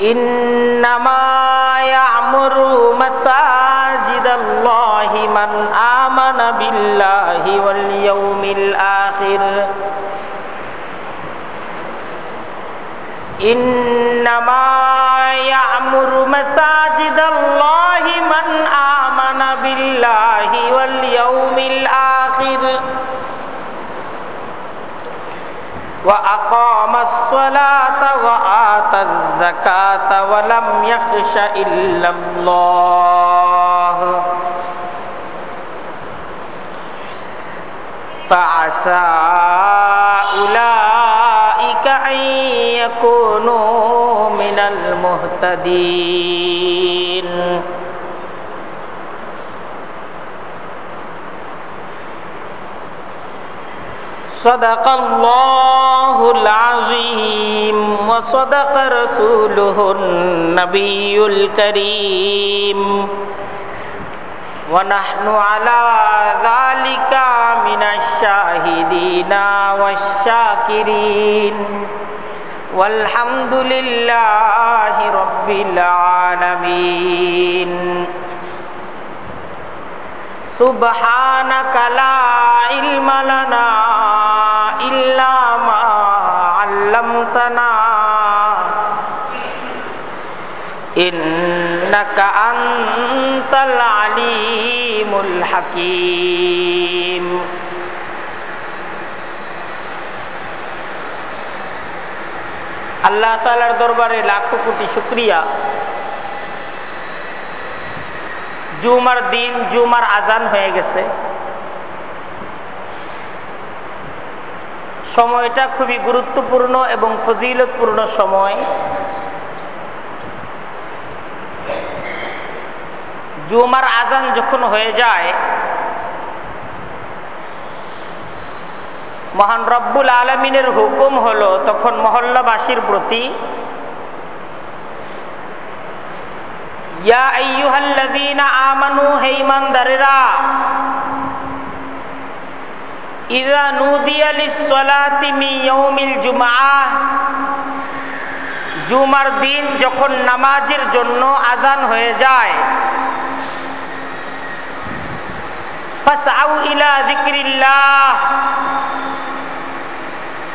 إنما يعمر مساجد الله من آمن بالله واليوم الآخر. إنما يعمر مساجد الله من آمن بالله واليوم الآخر. وأقام الصلاة وآتى الزكاة ولم يخش إلا الله فعسى أولئك أن يكونوا من المهتدين صدق الله العظيم وصدق رسوله النبي الكريم ونحن على ذلك من الشاهدين والشاكرين والحمد لله رب العالمين سبحانك لا علم لنا إلا ما علمتنا إنك أنت العليم الحكيم আল্লাহ তালার দরবারে লাখো কোটি শুক্রিয়া জুমার দিন জুমার আজান হয়ে গেছে সময়টা খুবই গুরুত্বপূর্ণ এবং ফজিলতপূর্ণ সময়। জুমার আজান যখন হয়ে যায়, মহান রব্বুল আলমিনের হুকুম হলো তখন মহল্লাবাসীর প্রতি, ইয়া আইয়ুহাল্লাযীনা আমানু, হে ঈমানদারেরা ইযা নুদিয়া লিস-সালাতি মিন ইয়াউমিল জুমার দিন যখন নামাজের জন্য আজান হয়ে যায় ইলা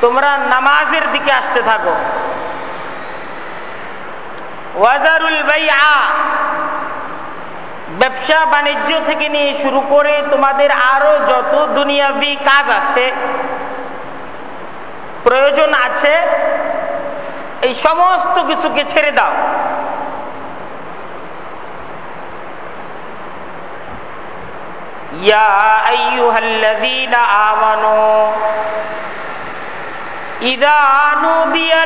তোমরা নামাজের দিকে আসতে থাকো। ওয়াজারুল বাইআ ব্যবসা বাণিজ্য থেকে নিয়ে শুরু করে তোমাদের আরও যত দুনিয়াবি কাজ আছে, প্রয়োজন আছে, এই সমস্ত কিছুকে ছেড়ে দাও। ইয়া আইয়ুহাল্লাযীনা আমানু ইযা নুদিয়া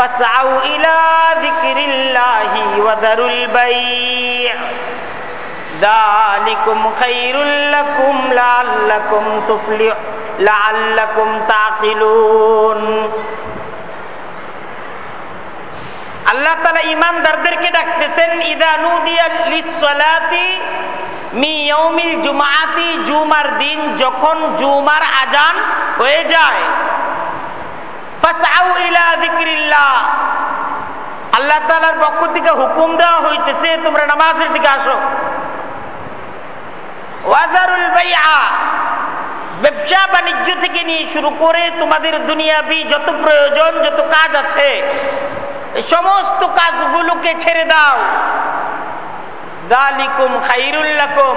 লিস-সালাতি মিন ইয়াউমিল জুমআহ فاسعوا إلى ذكر الله وذروا البيع ذلكم خير لكم لعلكم تفلح لعلكم تعقلون আল্লাহ তালা ইমানদারদেরকে ডাকতেছেন ইদানুদিয়ালি মিয়মিল জুমাতি জুমার দিন যখন জুমার আজান হয়ে যায় আল্লাহ তালার পক্ষ থেকে হুকুম দেওয়া হইতেছে, তোমরা নামাজের দিকে আসো। ওয়াজারুল বাইআ, ব্যবসা বাণিজ্য থেকে নিয়ে শুরু করে তোমাদের দুনিয়াবি যত প্রয়োজন, যত কাজ আছে সমস্ত কাজগুলোকে ছেড়ে দাও। দালিকুম খাইরুল্লাকুম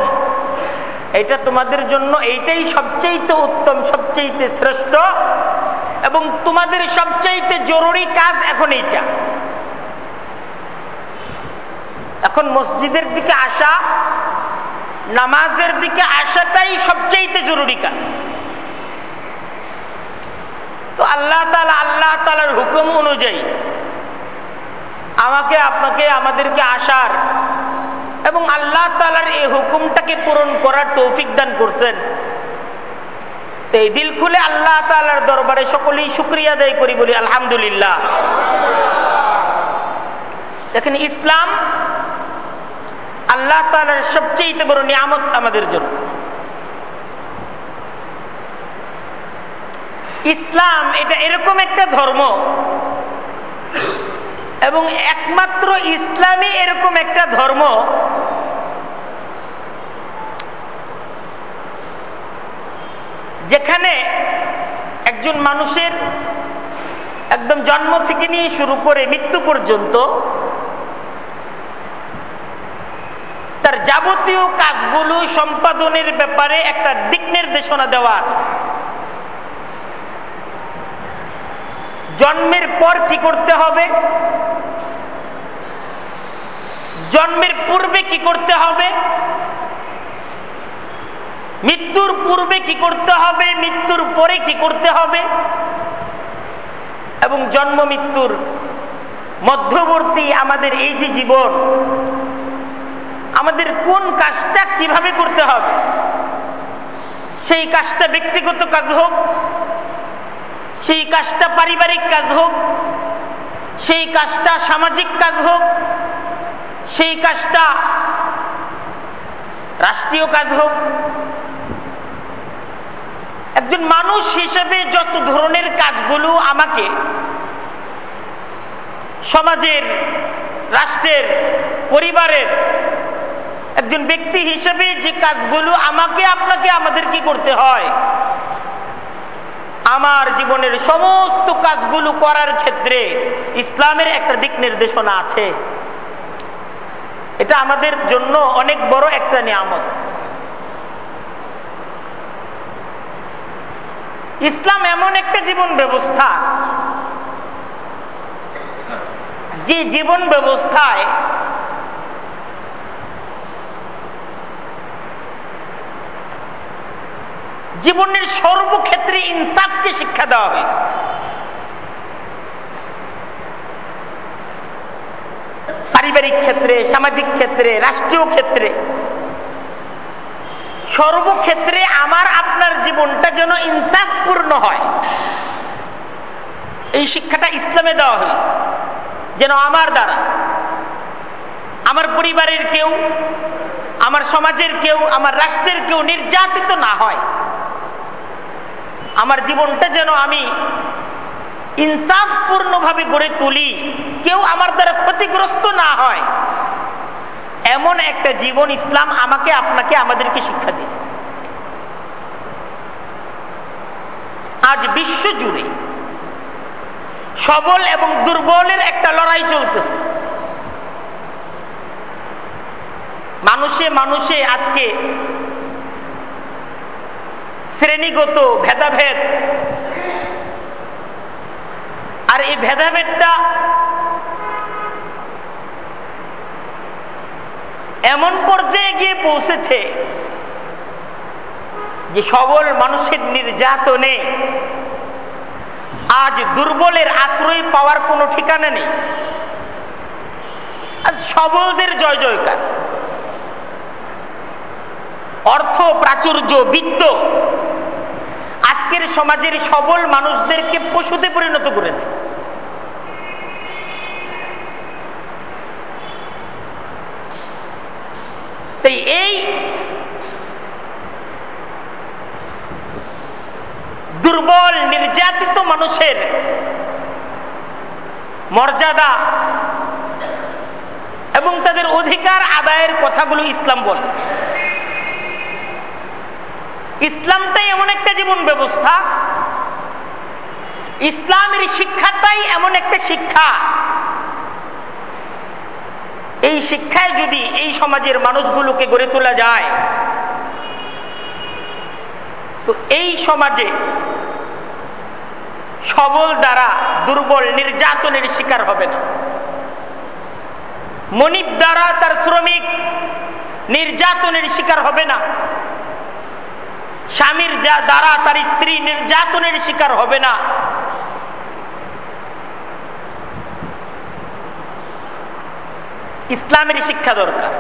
এটা তোমাদের জন্য এইটাই সবচেয়ে উত্তম সবচেয়ে শ্রেষ্ঠ এবং তোমাদের সবচেয়ে জরুরি কাজ এখন এইটা। এখন মসজিদের দিকে আসা, নামাজের দিকে আসাটাই সবচেয়ে জরুরি কাজ। তো আল্লাহ তালা আল্লাহ তালার হুকুম অনুযায়ী আমাকে, আপনাকে, আমাদেরকে আসার এবং আল্লাহ তালার এই হুকুমটাকে পূরণ করার তৌফিক দান করছেন। তো এই দিল খুলে আল্লাহ তালার দরবারে সকলেই শুক্রিয়া দেয় করি বলি, আলহামদুলিল্লাহ। দেখেন ইসলাম আল্লাহ তালার সবচেয়ে বড় নিয়ামত আমাদের জন্য। ইসলাম এটা এরকম একটা ধর্ম এবং একমাত্র ইসলামই এরকম একটা ধর্ম যেখানে একজন মানুষের একদম জন্ম থেকে নিয়ে শুরু করে মৃত্যু পর্যন্ত তার যাবতীয় কাজগুলো, সম্পাদনের ব্যাপারে একটা দিক নির্দেশনা দেওয়া আছে। জন্মের পর কি করতে হবে? জন্মের পূর্বে কি করতে হবে? মৃত্যুর পূর্বে কি করতে হবে, মৃত্যুর পরে কি করতে হবে? এবং জন্ম মৃত্যুর মধ্যবর্তী আমাদের এই যে জীবন, আমাদের কোন কাজটা কীভাবে করতে হবে? সেই কাজটা ব্যক্তিগত কাজ হোক, সেই কাজটা পারিবারিক কাজ হোক, সেই কাজটা সামাজিক কাজ হোক, সেই কাজটা রাষ্ট্রীয় কাজ হোক একজন মানুষ হিসেবে যত ধরনের কাজগুলো আমাকে সমাজের, রাষ্ট্রের, পরিবারের, একজন ব্যক্তি হিসেবে যে কাজগুলো আমাকে, আপনাকে আমাদের কি করতে হয়? আমার জীবনের সমস্ত কাজগুলো করার ক্ষেত্রে ইসলামের একটা দিক নির্দেশনা আছে। এটা আমাদের জন্য অনেক বড় একটা নিয়ামত। ইসলাম এমন একটা জীবন ব্যবস্থা। যে জীবন ব্যবস্থায় জীবনের সর্বক্ষেত্রে ইনসাফকে শিক্ষা দেওয়া হয়েছে। পারিবারিক ক্ষেত্রে, সামাজিক ক্ষেত্রে, রাষ্ট্রীয় ক্ষেত্রে সর্বক্ষেত্রে আমার, আপনার জীবনটা যেন ইনসাফপূর্ণ হয়। এই শিক্ষাটা ইসলামে দেওয়া হয়েছে। যেন আমার দ্বারা, আমার পরিবারের কেউ, আমার সমাজের কেউ, আমার রাষ্ট্রের কেউ নির্যাতিত না হয়। আমার জীবনটা যেন আমি ইনসাফপূর্ণভাবে গড়ে তুলি, কেউ আমার দ্বারা ক্ষতিগ্রস্ত না হয়। এমন একটা জীবন ইসলাম আমাকে, আপনাকে, আমাদেরকে শিক্ষা দিছে আজ বিশ্ব জুড়ে সবল এবং দুর্বলের একটা লড়াই চলতেছে। মানুষে মানুষে আজকে শ্রেণীগত ভেদাভেদ। আর এই ভেদাভেদটা এমন পর্যায়ে গিয়ে পৌঁছেছে যে সবল মানুষের নির্যাতনে আজ দুর্বলের আশ্রয় পাওয়ার কোনো ঠিকানা নেই। আজ সবলদের জয় জয়কার। অর্থ, প্রাচুর্য, বিত্ত আজকের সমাজের সবল মানুষদেরকে পশুতে পরিণত করেছে। দুর্বল, নির্যাতিত মানুষের মর্যাদা এবং তাদের অধিকার আদায়ের কথাগুলো ইসলাম বলে। ইসলামটাই এমন একটা জীবন ব্যবস্থা, ইসলামের শিক্ষাটাই এমন একটা শিক্ষা। এই শিক্ষায় যদি এই সমাজের মানুষগুলোকে গড়ে তোলা যায়, তো এই সমাজে সবল দ্বারা দুর্বল নির্যাতনের শিকার হবে না। মনিব দ্বারা তার শ্রমিক নির্যাতনের শিকার হবে না। স্বামীর দ্বারা তার স্ত্রী নির্যাতনের শিকার হবে না। ইসলামের শিক্ষা দরকার।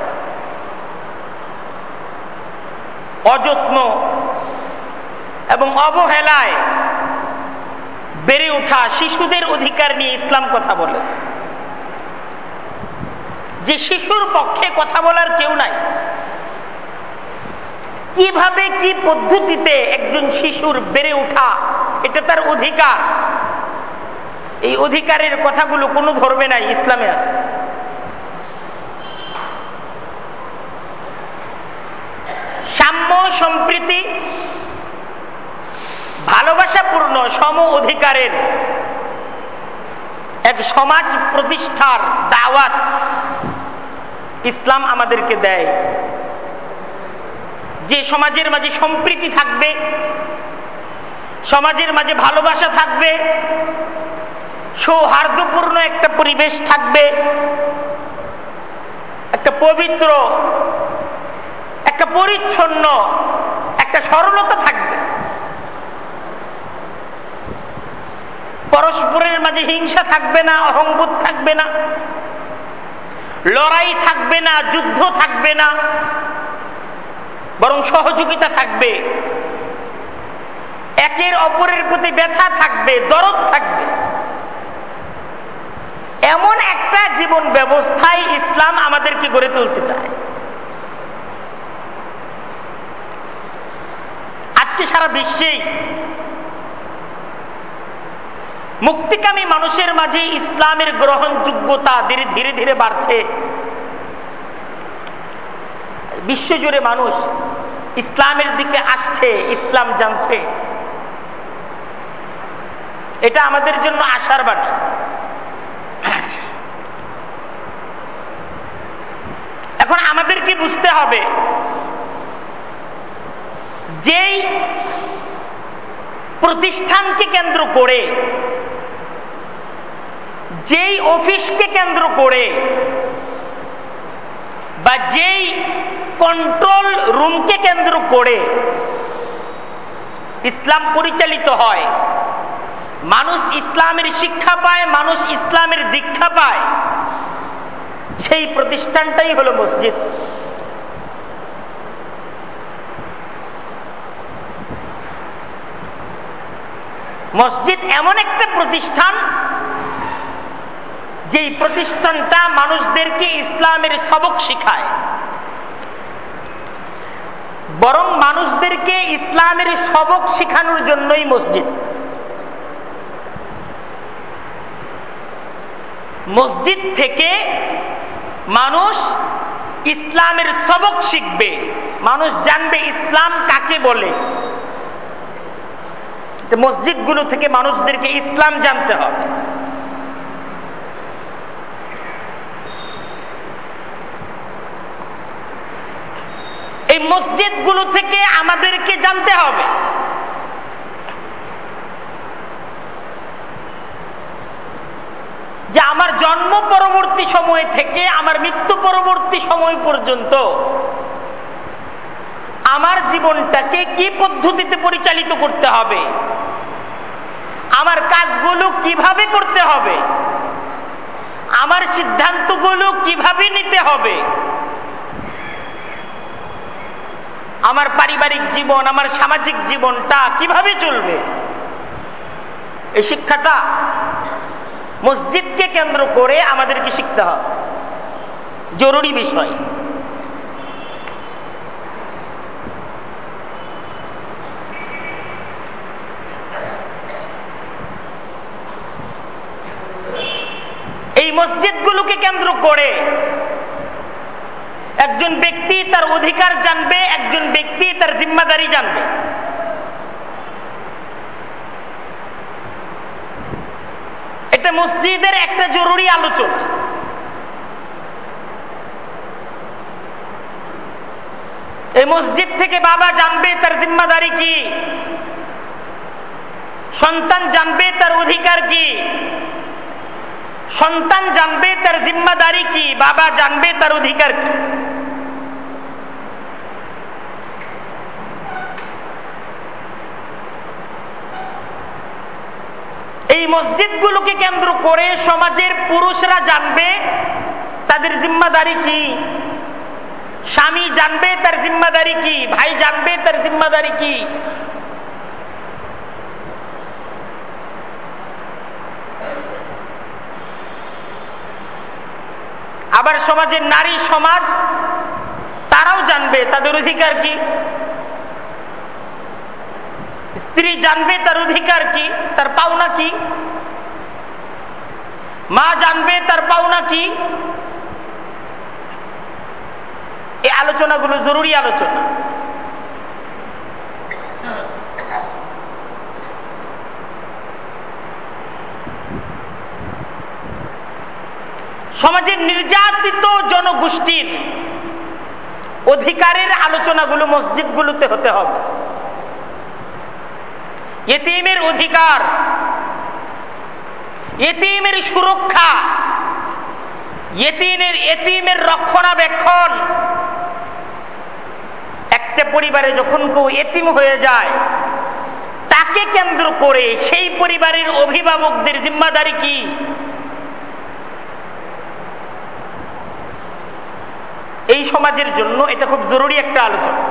অযত্ন এবং অবহেলায় বেড়ে ওঠা শিশুদের অধিকার নিয়ে ইসলাম কথা বলে। যে শিশুর পক্ষে কথা বলার কেউ নাই। কীভাবে, কি পদ্ধতিতে একজন শিশুর বেড়ে ওঠা, এটা তার অধিকার। এই অধিকারের কথাগুলো কোনো ধর্মে নাই, ইসলামে আছে। সাম্য সম্প্রীতি ভালোবাসাপূর্ণ সম অধিকারের এক সমাজ প্রতিষ্ঠার দাওয়াত ইসলাম আমাদেরকে দেয়। যে সমাজের মাঝে সম্প্রীতি থাকবে, সমাজের মাঝে ভালোবাসা থাকবে, সৌহার্দ্যপূর্ণ একটা পরিবেশ থাকবে, একটা পবিত্র, একটা পরিচ্ছন্ন, একটা সরলতা থাকবে। পরস্পরের মাঝে হিংসা থাকবে না, অহংবোধ থাকবে না, লড়াই থাকবে না, যুদ্ধ থাকবে না, বরং সহযোগিতা থাকবে। একের অপরের প্রতি ব্যথা থাকবে, দরদ থাকবে। এমন একটা জীবন ব্যবস্থায় ইসলাম আমাদেরকে গড়ে তুলতে চায়। আজকে সারা বিশ্বেই মুক্তিকামী মানুষের মাঝে ইসলামের গ্রহণযোগ্যতা ধীরে ধীরে ধীরে বাড়ছে। বিশ্বজুড়ে মানুষ ইসলামের দিকে আসছে, ইসলাম জানছে। এটা আমাদের জন্য আশার বাণী। এখন আমাদেরকে বুঝতে হবে যেই প্রতিষ্ঠানকে কেন্দ্র করে যেই অফিসকে কেন্দ্র করে বা যেই কন্ট্রোল রুমকে কেন্দ্র করে ইসলাম পরিচালিত হয়, মানুষ ইসলামের শিক্ষা পায়, মানুষ ইসলামের দীক্ষা পায়, সেই প্রতিষ্ঠানটাই হলো মসজিদ। মসজিদ এমন একটা প্রতিষ্ঠান যেই প্রতিষ্ঠানটা মানুষদেরকে ইসলামের সবক শিখায়, বরং মানুষদেরকে ইসলামের সবক শিখানোর জন্যই মসজিদ। মসজিদ থেকে মানুষ ইসলামের সবক শিখবে, মানুষ জানবে ইসলাম কাকে বলে। মসজিদগুলো থেকে মানুষদেরকে ইসলাম জানতে হবে। এই মসজিদগুলো থেকে আমাদেরকে জানতে হবে। যে আমার জন্ম পরবর্তী সময় থেকে আমার মৃত্যু পরবর্তী সময় পর্যন্ত আমার জীবনটাকে কি পদ্ধতিতে পরিচালিত করতে হবে? আমার কাজগুলো কীভাবে করতে হবে? আমার সিদ্ধান্তগুলো কীভাবে নিতে হবে? আমার পারিবারিক জীবন, আমার সামাজিক জীবনটা কীভাবে চলবে? এই শিক্ষাটা মসজিদকে কেন্দ্র করে আমাদেরকে শিখতে হবে। জরুরি বিষয়। এই মসজিদগুলোকে কেন্দ্র করে একজন ব্যক্তি তার অধিকার জানবে, একজন ব্যক্তি তার জিম্মাদারি জানবে। এটা মসজিদের একটা জরুরি আলোচনা। এই মসজিদ থেকে বাবা জানবে তার জিম্মাদারি কি। সন্তান জানবে তার অধিকার কি। সন্তান জানবে তার জিম্মাদারি কি। বাবা জানবে তার অধিকার কি। এই মসজিদগুলোকে কেন্দ্র করে সমাজের পুরুষরা জানবে তাদের জিম্মাদারি কি? স্বামী জানবে তার জিম্মাদারি কি? ভাই জানবে তার জিম্মাদারি কি? আবার সমাজের নারী সমাজ, তারাও জানবে তাদের অধিকার কি? স্ত্রী জানবে তার অধিকার কি, তার পাওনা কি? মা জানবে তার পাওনা কি? এই আলোচনাগুলো জরুরি আলোচনা। সমাজের নির্যাতিত জনগোষ্ঠীর অধিকারের আলোচনাগুলো মসজিদগুলোতে হতে হবে। এতিমের অধিকার এতিমের সুরক্ষা এতিমের এতিমের রক্ষণাবেক্ষণ। একটা পরিবারে যখন কেউ এতিম হয়ে যায়, তাকে কেন্দ্র করে সেই পরিবারের অভিভাবকদের জিম্মাদারি কি? এই সমাজের জন্য এটা খুব জরুরি একটা আলোচনা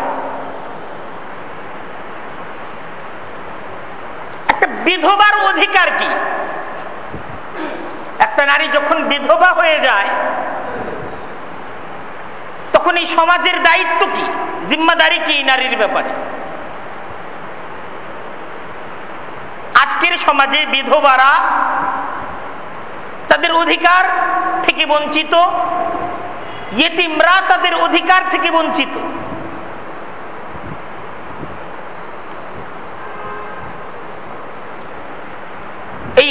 একটা বিধবার অধিকার কি? একটা নারী যখন বিধবা হয়ে যায়, তখন এই সমাজের দায়িত্ব কি? জিম্মাদারি কি নারীর ব্যাপারে? আজকের সমাজে বিধবারা তাদের অধিকার থেকে বঞ্চিত, ইয়েতিমরা তাদের অধিকার থেকে বঞ্চিত।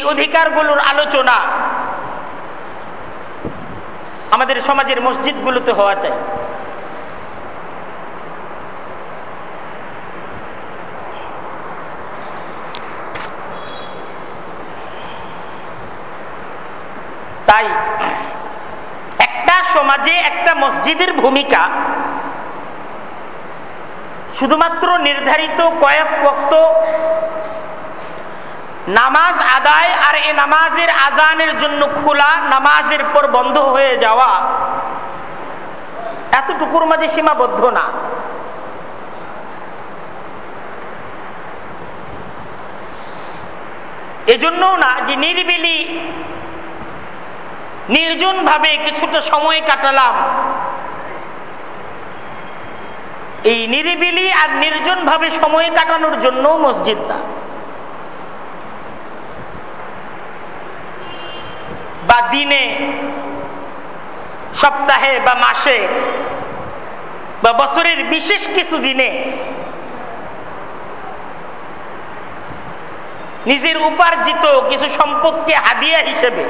অধিকারগুলোর আলোচনা আমাদের সমাজের মসজিদগুলোতে হওয়া চাই। তাই একটা সমাজে একটা মসজিদের ভূমিকা শুধুমাত্র নির্ধারিত কয়েক বক্ত নামাজ আদায় আর এই নামাজের আজানের জন্য খোলা নামাজের পর বন্ধ হয়ে যাওয়া এতটুকুর মাঝে সীমাবদ্ধ না। এজন্যও না যে নিরিবিলি নির্জন ভাবে কিছুটা সময় কাটালাম। এই নিরিবিলি আর নির্জন ভাবে সময় কাটানোর জন্য মসজিদ না। বা দিনে, সপ্তাহে বা মাসে বা বছরের বিশেষ কিছু দিনে নিজের উপার্জিত কিছু সম্পদকে হাদিয়া হিসেবে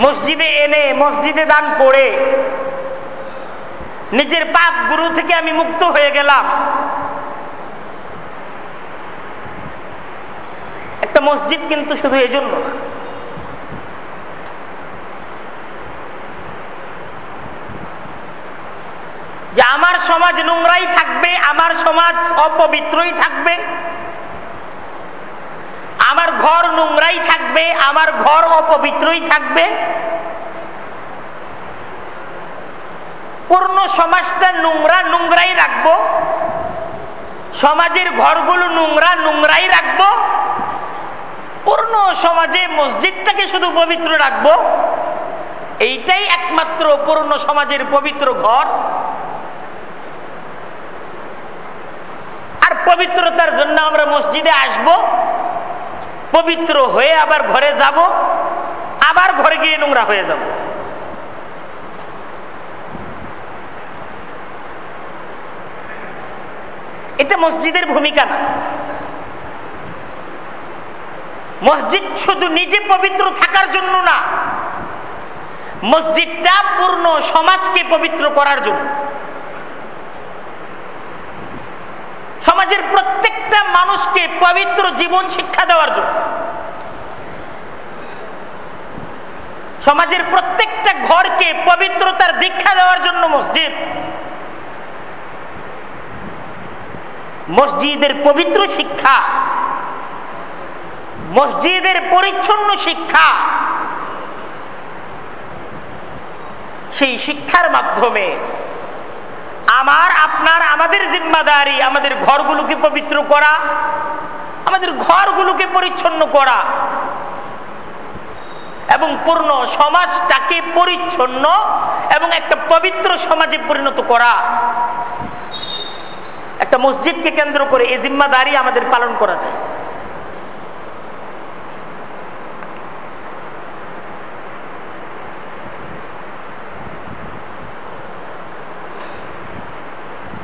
মসজিদে এনে, মসজিদে দান করে নিজের পাপ গুরু থেকে আমি মুক্ত হয়ে গেলাম। একটা মসজিদ কিন্তু শুধু এজন্য না। যে আমার সমাজ নোংরাই থাকবে, আমার সমাজ অপবিত্রই থাকবে, আমার ঘর নোংরাই থাকবে, আমার ঘর অপবিত্রই থাকবে, পূর্ণ সমাজটা নোংরা নোংরাই রাখব, সমাজের ঘরগুলো নোংরা নোংরাই রাখব পূর্ণ সমাজে মসজিদটাকে শুধু পবিত্র রাখব, এইটাই একমাত্র পূর্ণ সমাজের পবিত্র ঘর। আর পবিত্রতার জন্য আমরা মসজিদে আসব, পবিত্র হয়ে আবার ঘরে যাব, আবার ঘরে গিয়ে নোংরা হয়ে যাব। এটা মসজিদের ভূমিকা না। মসজিদ শুধু নিজে পবিত্র থাকার জন্য না, মসজিদটা পূর্ণ সমাজকে পবিত্র করার জন্য। সমাজের প্রত্যেকটা মানুষকে পবিত্র জীবন শিক্ষা দেওয়ার জন্য। সমাজের প্রত্যেকটা ঘরকে পবিত্রতার দীক্ষা দেওয়ার জন্য মসজিদ। মসজিদের পবিত্র শিক্ষা মসজিদের পরিচ্ছন্ন শিক্ষা। সেই শিক্ষার মাধ্যমে আমার, আপনার, আমাদের জিম্মাদারি, আমাদের ঘরগুলোকে পবিত্র করা, আমাদের ঘরগুলোকে পরিচ্ছন্ন করা এবং পূর্ণ সমাজটাকে পরিচ্ছন্ন এবং একটা পবিত্র সমাজে পরিণত করা। একটা মসজিদকে কেন্দ্র করে এই জিম্মাদারি আমাদের পালন করা যায়।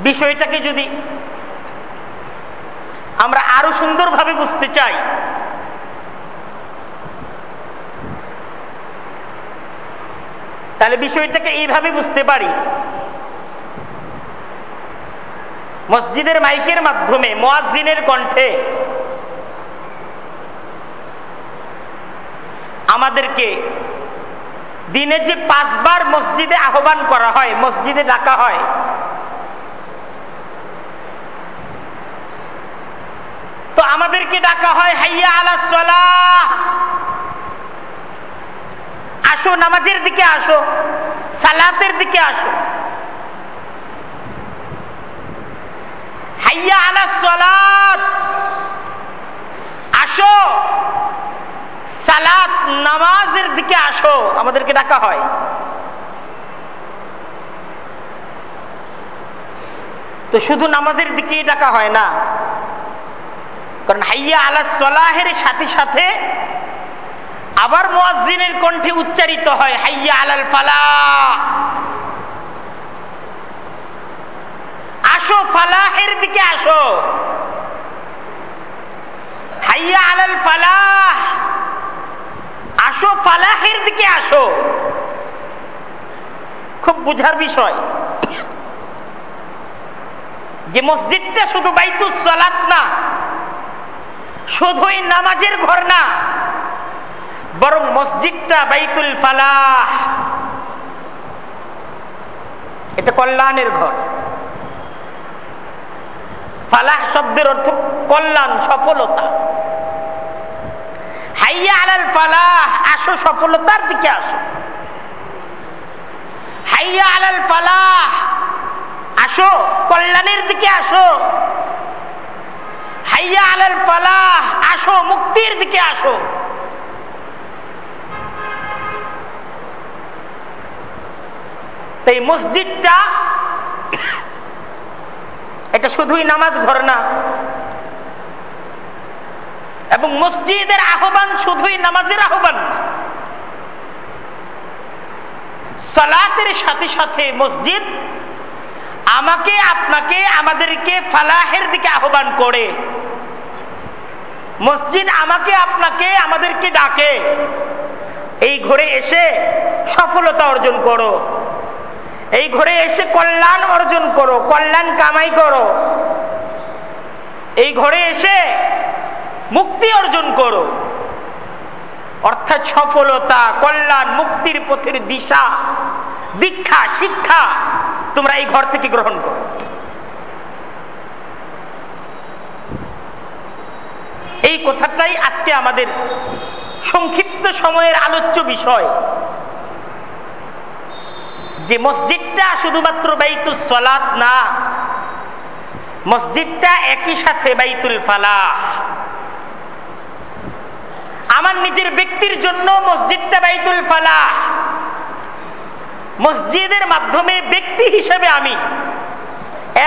বিষয়টাকে যদি আমরা আরও সুন্দরভাবে বুঝতে চাই, তাহলে বিষয়টাকে এইভাবে বুঝতে পারি। মসজিদের মাইকের মাধ্যমে মোয়াজিনের কণ্ঠে আমাদেরকে দিনে যে পাঁচবার মসজিদে আহ্বান করা হয়, মসজিদে ডাকা হয় আমাদেরকে ডাকা হয়, হাইয়া আলা সলাহ। আসো, নামাজের দিকে আসো, সালাতের দিকে আসো। হাইয়া আলা সলাত। আসো, সালাত নামাজের দিকে আসো, আমাদেরকে ডাকা হয়। তো শুধু নামাজের দিকেই ডাকা হয় না কারণ হাইয়া আলা সলাহের সাথে সাথে আবার মুয়াজ্জিনের কণ্ঠে উচ্চারিত হয়, হাইয়া আলাল ফালা। আসো ফালাহের দিকে আসো। হাইয়া আলাল ফালাহ আসো ফালাহের দিকে আসো। খুব বুঝার বিষয়। যে মসজিদটা শুধু বাইতুস সালাত না শুধুই নামাজের ঘর না, বরং মসজিদটা বাইতুল ফালাহ। এটা কল্যাণের ঘর। ফালাহ শব্দের অর্থ কল্যাণ, সফলতা। হাইয়া আলাল ফালাহ, আসো সফলতার দিকে আসো। হাইয়া আলাল ফালাহ, আসো কল্যাণের দিকে আসো। আলাল ফালাহ আসো, মুক্তির দিকে আসো। এই মসজিদটা এটা শুধুই নামাজ ঘর না। এবং মসজিদের আহ্বান শুধুই নামাজের আহ্বান। সালাতের সাথে সাথে মসজিদ আমাকে, আপনাকে, আমাদেরকে ফালাহের দিকে আহ্বান করে। মসজিদ আমাকে, আপনাকে, আমাদেরকে ডাকে। এই ঘরে এসে সফলতা অর্জন করো। এই ঘরে এসে কল্যাণ অর্জন করো, কল্যাণ কামাই করো। এই ঘরে এসে মুক্তি অর্জন করো। অর্থাৎ সফলতা, কল্যাণ, মুক্তির পথের দিশা, দীক্ষা, শিক্ষা তোমরা এই ঘর থেকে গ্রহণ করো। এই কথাটাই আজকে আমাদের সংক্ষিপ্ত সময়ের আলোচ্য বিষয়। যে মসজিদটা শুধুমাত্র বাইতুল সলাত না, মসজিদটা একই সাথে বাইতুল ফালাহ। আমার নিজের ব্যক্তির জন্য মসজিদটা বাইতুল ফালাহ। মসজিদের মাধ্যমে ব্যক্তি হিসেবে আমি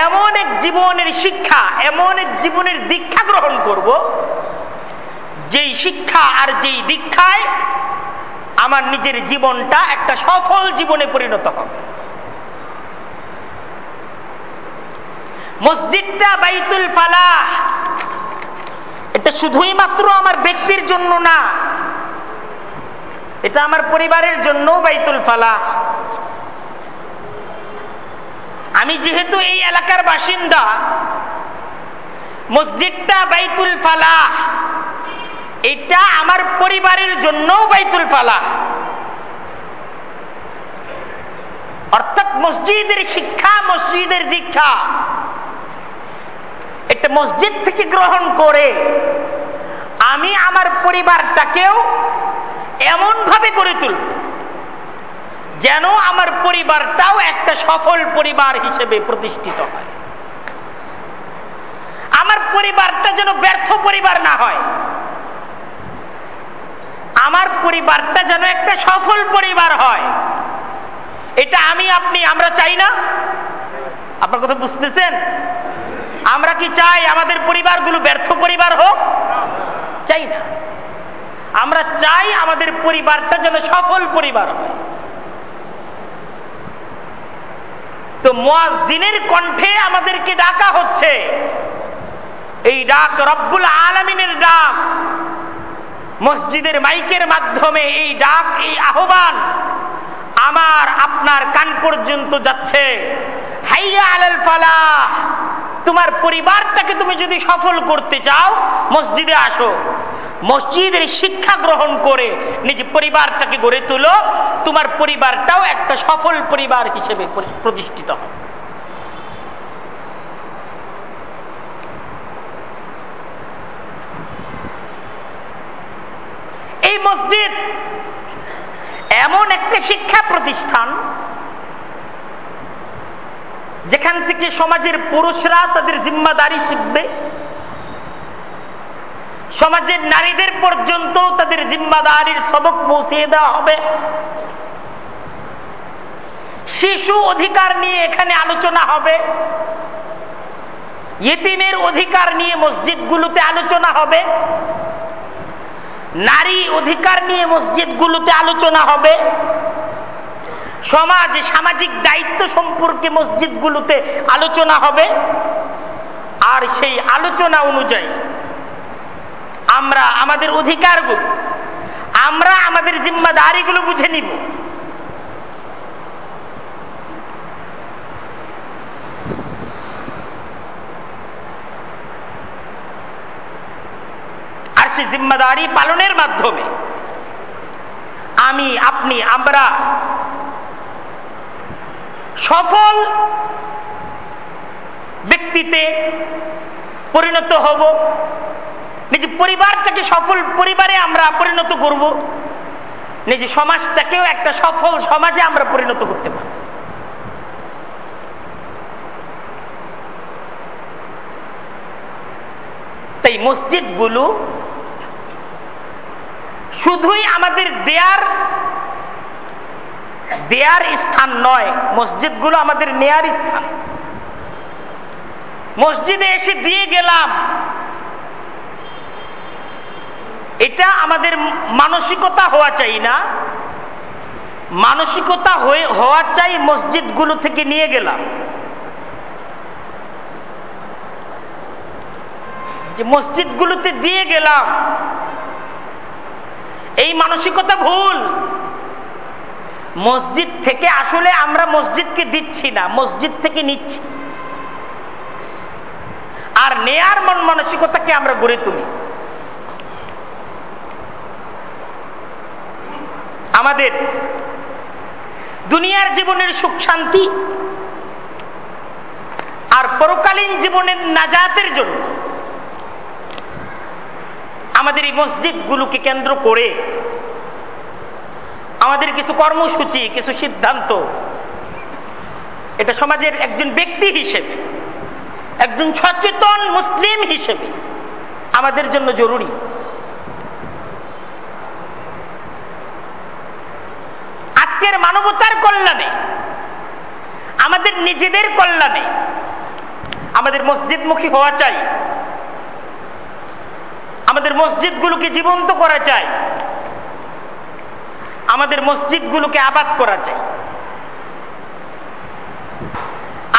এমন এক জীবনের শিক্ষা, এমন এক জীবনের দীক্ষা গ্রহণ করব যেই শিক্ষা আর যেই দীক্ষায় আমার নিজের জীবনটা একটা সফল জীবনে পরিণত হবে। মসজিদটা বাইতুল ফালাহ, এটা শুধুই মাত্র আমার ব্যক্তির জন্য না, এটা আমার পরিবারের জন্য বাইতুল ফালাহ। আমি যেহেতু এই এলাকার বাসিন্দা, মসজিদটা বাইতুল ফালাহ এটা আমার পরিবারের জন্য বাইতুল ফালাহ অর্থাৎ মসজিদের শিক্ষা, মসজিদের দীক্ষা। এটা মসজিদ থেকে গ্রহণ করে আমি আমার পরিবারটাকেও এমন ভাবে গড়ে তুলব যেন আমার পরিবারটাও একটা সফল পরিবার হিসেবে প্রতিষ্ঠিত হয়। আমার পরিবারটা যেন ব্যর্থ পরিবার না হয়। আমার পরিবারটা যেন একটা সফল পরিবার হয়। এটা আমি, আপনি, আমরা চাই না? আপনার কথা বুঝতেছেন? আমরা কি চাই আমাদের পরিবারগুলো ব্যর্থ পরিবার হোক? চাই না। আমরা চাই আমাদের পরিবারটা যেন সফল পরিবার হয়। তো দিনের কণ্ঠে আমাদেরকে ডাকা হচ্ছে। এই ডাক রব্বুল আলমিনের ডাক। মসজিদের মাইকের মাধ্যমে এই ডাক, এই আহ্বান আমার আপনার কান পর্যন্ত যাচ্ছে। তোমার পরিবারটাকে তুমি যদি সফল করতে চাও, মসজিদে আসো। মসজিদের শিক্ষা গ্রহণ করে নিজ পরিবারটাকে গড়ে তুলো। তোমার পরিবারটাও একটা সফল পরিবার হিসেবে প্রতিষ্ঠিত হবে। মসজিদ। এমন একটা শিক্ষা প্রতিষ্ঠান যেখান থেকে সমাজের পুরুষরা তাদের জিম্মাদারি শিখবে, সমাজের নারীদের পর্যন্ত তাদের জিম্মাদারির সবক পৌঁছিয়ে দেওয়া হবে। শিশু অধিকার নিয়ে এখানে আলোচনা হবে। ইতিমের অধিকার নিয়ে মসজিদগুলোতে আলোচনা হবে। নারী অধিকার নিয়ে মসজিদগুলোতে আলোচনা হবে। সমাজ, সামাজিক দায়িত্ব সম্পর্কে মসজিদগুলোতে আলোচনা হবে। আর সেই আলোচনা অনুযায়ী আমরা আমাদের অধিকারগুলো, আমরা আমাদের জিম্মাদারিগুলো বুঝে নিব। সে জিম্মাদারি পালনের মাধ্যমে। আমি, আপনি, আমরা সফল ব্যক্তিতে পরিণত হব। নিজ পরিবারটাকে সফল পরিবারে আমরা পরিণত করব। নিজ সমাজটাকেও একটা সফল সমাজে আমরা পরিণত করতে পারব। তাই মসজিদগুলো শুধুই আমাদের দেয়ার দেয়ার স্থান নয়, মসজিদগুলো আমাদের নেয়ার স্থান। মসজিদে এসে দিয়ে গেলাম। এটা আমাদের মানসিকতা হওয়া চাই না। মানসিকতা হয়ে, হওয়া চাই মসজিদগুলো থেকে নিয়ে গেলাম। যে মসজিদগুলোতে দিয়ে গেলাম। এই মানসিকতা ভুল। মসজিদ থেকে আসলে আমরা মসজিদকে দিচ্ছি না, মসজিদ থেকে নিচ্ছি। আর নেয়ার মন মানসিকতাকে আমরা গড়ে তুলি। আমাদের দুনিয়ার জীবনের সুখ শান্তি আর পরকালীন জীবনের নাজাতের জন্য আমাদের এই মসজিদগুলোকে কেন্দ্র করে আমাদের কিছু কর্মসূচি, কিছু সিদ্ধান্ত, এটা সমাজের একজন ব্যক্তি হিসেবে, একজন সচেতন মুসলিম হিসেবে আমাদের জন্য জরুরি। আজকের মানবতার কল্যাণে, আমাদের নিজেদের কল্যাণে, আমাদের মসজিদমুখী হওয়া চাই। আমাদের মসজিদগুলোকে জীবন্ত করা চাই। আমাদের মসজিদগুলোকে আবাদ করা চাই।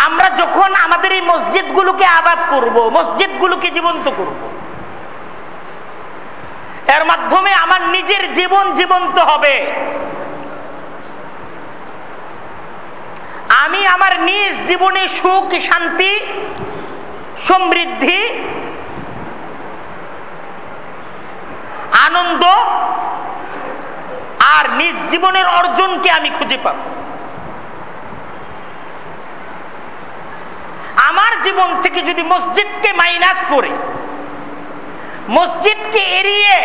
আমরা যখন আমাদের এই মসজিদগুলোকে আবাদ করব, মসজিদগুলোকে জীবন্ত করব। এর মাধ্যমে আমার নিজের জীবন জীবন্ত হবে। আমি আমার নিজ জীবনে সুখ, শান্তি, সমৃদ্ধি আনন্দ আর নিজ জীবনের অর্জনকে আমি খুঁজে পাব। আমার জীবন থেকে যদি মসজিদকে মাইনাস করে, মসজিদকে এড়িয়ে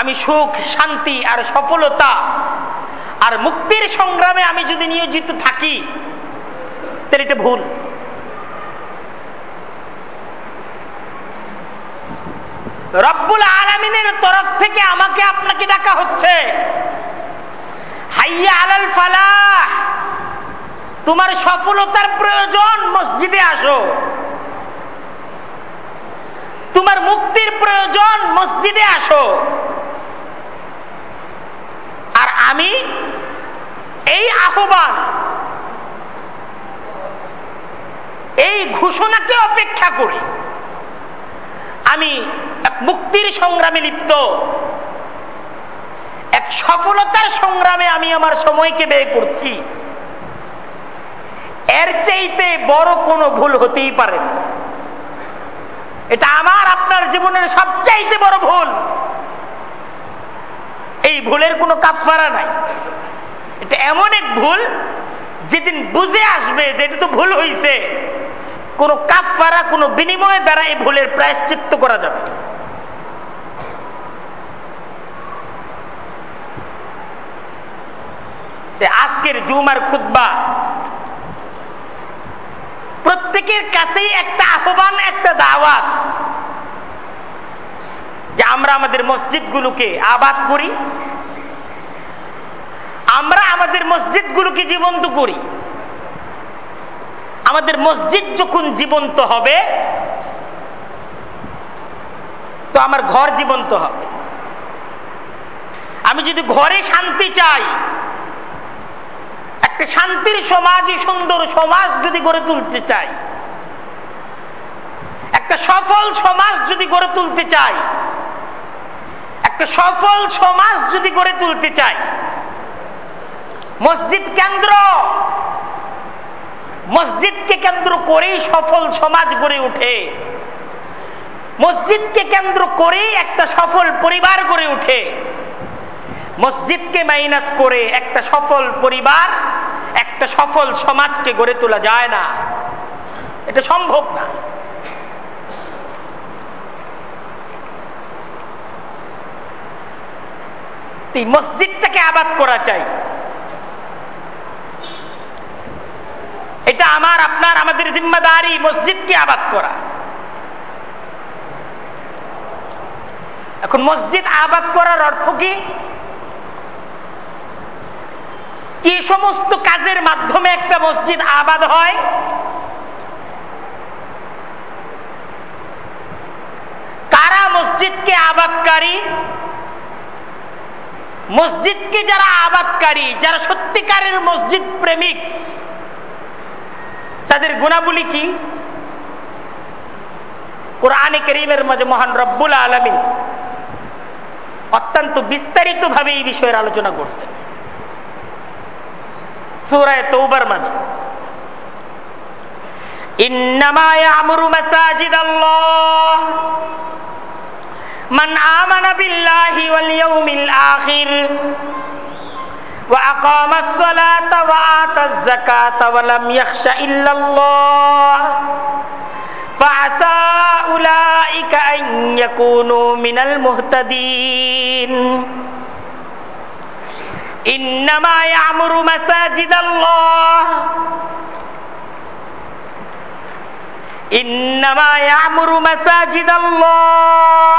আমি সুখ, শান্তি আর সফলতা আর মুক্তির সংগ্রামে আমি যদি নিয়োজিত থাকি, তাহলে এটা ভুল। রব্বুল আলমিনের তরফ থেকে আমাকে আপনাকে ডাকা হচ্ছে। হাইয়া আলাল ফালাহ। তোমার সফলতার প্রয়োজন, মসজিদে আসো। তোমার মুক্তির প্রয়োজন, মসজিদে আসো। আর আমি এই আহ্বান, এই ঘোষণাকে অপেক্ষা করি। আমি এক মুক্তির সংগ্রামে লিপ্ত। এক সফলতার সংগ্রামে আমি আমার সময়কে ব্যয় করছি। এর চাইতে বড় কোনো ভুল হতেই পারে না। এটা আমার, আপনার জীবনের সবচাইতে বড় ভুল। এই ভুলের কোনো কাপফারা নাই। এটা এমন এক ভুল, যেদিন বুঝে আসবে যে এটা তো ভুল হয়েছে কোনো কাপফারা কোনো বিনিময় দ্বারা এই ভুলের প্রায়শ্চিত্ত করা যাবে। আজকের জুমার খুদ্া প্রত্যেকের কাছেই একটা আহ্বান, একটা দাওয়াত যে আমরা আমাদের মসজিদগুলোকে আবাদ করি, আমরা আমাদের মসজিদগুলোকে জীবন্ত করি। আমাদের মসজিদ যখন জীবন্ত হবে, তো আমার ঘর জীবন্ত হবে। আমি যদি ঘরে শান্তি চাই, একটা শান্তির সমাজ সুন্দর সমাজ যদি গড়ে তুলতে চাই, একটা সফল সমাজ যদি গড়ে তুলতে চাই, একটা সফল সমাজ যদি গড়ে তুলতে চাই, মসজিদ কেন্দ্র মসজিদকে কেন্দ্র করেই সফল সমাজ গড়ে ওঠে। মসজিদকে কেন্দ্র করেই একটা সফল পরিবার গড়ে ওঠে। মসজিদকে মাইনাস করে একটা সফল পরিবার, একটা সফল সমাজকে গড়ে তোলা যায় না। এটা সম্ভব না। মসজিদটাকে আবাদ করা চাই। এটা আমার, আপনার, আমাদের জিম্মাদারি, মসজিদকে আবাদ করা। এখন মসজিদ আবাদ করার অর্থ কি? কি সমস্ত কাজের মাধ্যমে একটা মসজিদ আবাদ হয়? কারা মসজিদকে আবাদকারী? মসজিদকে যারা আবাদকারী, যারা সত্যিকারের মসজিদ প্রেমিক তাদের গুণাবলী কি? কোরআনে করিমের মাঝে মহান রব্বুল আলমী অত্যন্ত বিস্তারিত ভাবে এই বিষয়ের আলোচনা করছেন। সুরায় তৌবার মাঝে। মান وأقام الصلاة وآتى الزكاة ولم يخش إلا الله. فعسى أولئك أن يكونوا من المهتدين. إنما يعمر مساجد الله. إنما يعمر مساجد الله.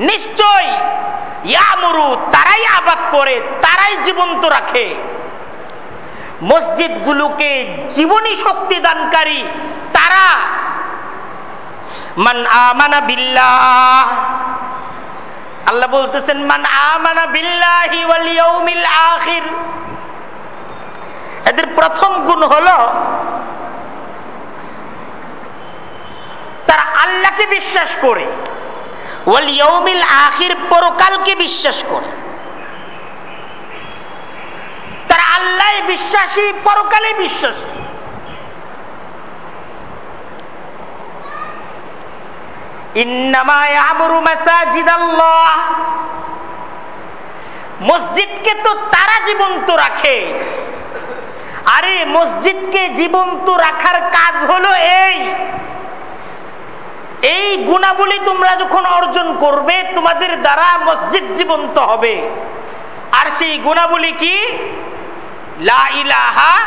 নিশ্চয় ইয়ামরু তারাই আবাদ করে, তারাই জীবন্ত রাখে। মসজিদগুলোকে জীবনী শক্তি দানকারী, তারা মান আমানা বিল্লাহ। আল্লাহ বলতেছেন, মান আমানা বিল্লাহি ওয়াল ইয়াউমিল আখির। এদের প্রথম গুণ হলো, তারা আল্লাহকে বিশ্বাস করে। ওয়াল ইয়াউমিল আখির, পরকালকে বিশ্বাস করে। তারা আল্লাহ বিশ্বাসী পরকালে বিশ্বাসী। মসজিদকে তো তারা জীবন্ত রাখে। আরে মসজিদকে জীবন্ত রাখার কাজ হলো এই। এই গুণাবলী তোমরা যখন অর্জন করবে, তোমাদের দ্বারা মসজিদ জীবন্ত হবে। আর সেই গুণাবলী কি? ইলাহা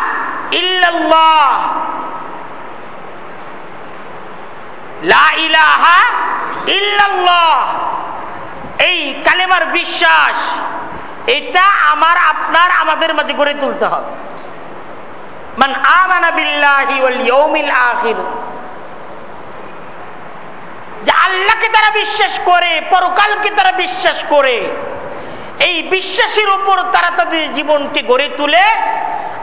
ইল্লাল্লাহ। ইলাহা ইল্লাল্লাহ। এই কালেমার বিশ্বাস, এটা আমার, আপনার, আমাদের মাঝে গড়ে তুলতে হবে। মান আমানা বিল্লাহি ওয়াল ইয়াউমিল আখির। যে আল্লাহকে তারা বিশ্বাস করে, পরকালকে তারা বিশ্বাস করে। এই বিশ্বাসের উপর তারা তাদের জীবনকে গড়ে তুলে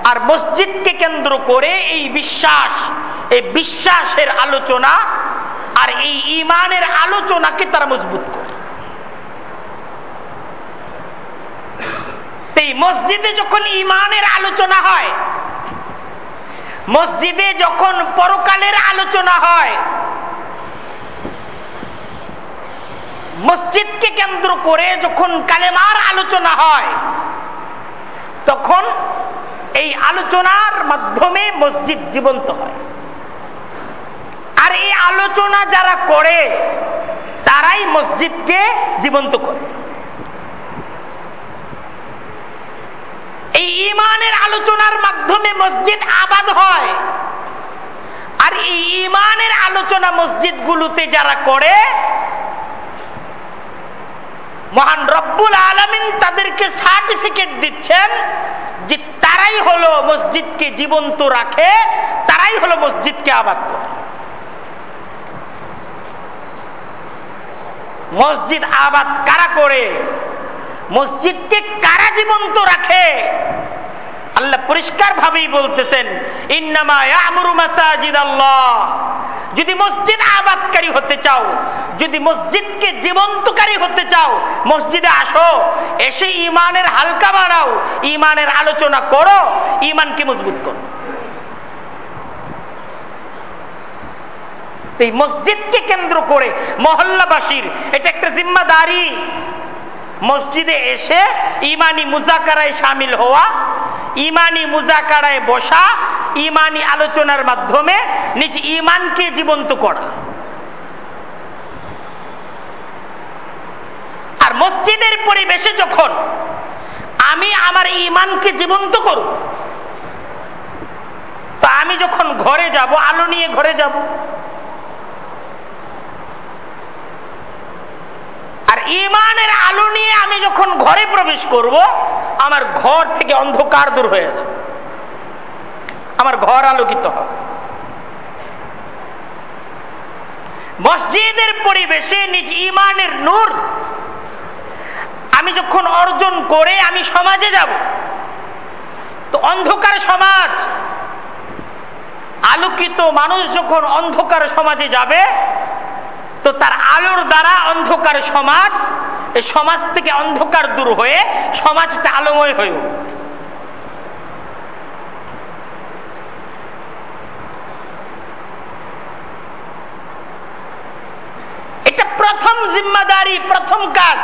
আর মসজিদকে কেন্দ্র করে এই বিশ্বাস, এই বিশ্বাসের আলোচনা আর এই ইমানের আলোচনাকে তারা মজবুত করে। এই মসজিদে যখন ইমানের আলোচনা হয়, মসজিদে যখন পরকালের আলোচনা হয় মসজিদকে কেন্দ্র করে যখন কালেমার আলোচনা হয়, তখন এই আলোচনার মাধ্যমে মসজিদ জীবন্ত হয়। আর এই আলোচনা যারা করে, তারাই মসজিদকে জীবন্ত করে। এই ইমানের আলোচনার মাধ্যমে মসজিদ আবাদ হয়। আর এই ইমানের আলোচনা মসজিদগুলোতে যারা করে মহান রব্বুল আলমিন তাদেরকে সার্টিফিকেট দিচ্ছেন যে তারাই হলো মসজিদকে জীবন্ত রাখে, তারাই হলো মসজিদকে আবাদ করে। মসজিদ আবাদ কারা করে? মসজিদকে কারা জীবন্ত রাখে? আল্লাহ পরিষ্কার ভাবেই বলতেছেন যদি মসজিদ আবাদকারী হতে চাও, যদি মসজিদকে জীবন্তকারী হতে চাও, মসজিদে আসো, এসে ইমানের হালকা বানাও, ইমানের আলোচনা করো, ইমানকে মজবুত করো। এই মসজিদকে কেন্দ্র করে মহল্লাবাসীর, এটা একটা জিম্মাদারি। মসজিদে এসে ইমানি মুজাকারায় সামিল হওয়া, ইমানি মুজাকারায় বসা ইমানি আলোচনার মাধ্যমে নিজ ইমানকে জীবন্ত করা। আর মসজিদের পরিবেশে যখন আমি আমার ইমানকে জীবন্ত করব, তা আমি যখন ঘরে যাব, আলো নিয়ে ঘরে যাব, আর ইমানের আলো নিয়ে আমি যখন ঘরে প্রবেশ করব, আমার ঘর থেকে অন্ধকার দূর হয়ে যাবে। আমার ঘর আলোকিত হবে। মসজিদের পরিবেশে নিজ ইমানের নূর আমি যখন অর্জন করে আমি সমাজে যাব, তো অন্ধকার সমাজ, আলোকিত মানুষ যখন অন্ধকার সমাজে যাবে, তো তার আলোর দ্বারা অন্ধকার সমাজ এই সমাজ থেকে অন্ধকার দূর হয়ে সমাজটা আলোময় হয়ে এটা প্রথম জিম্মাদারি, প্রথম কাজ।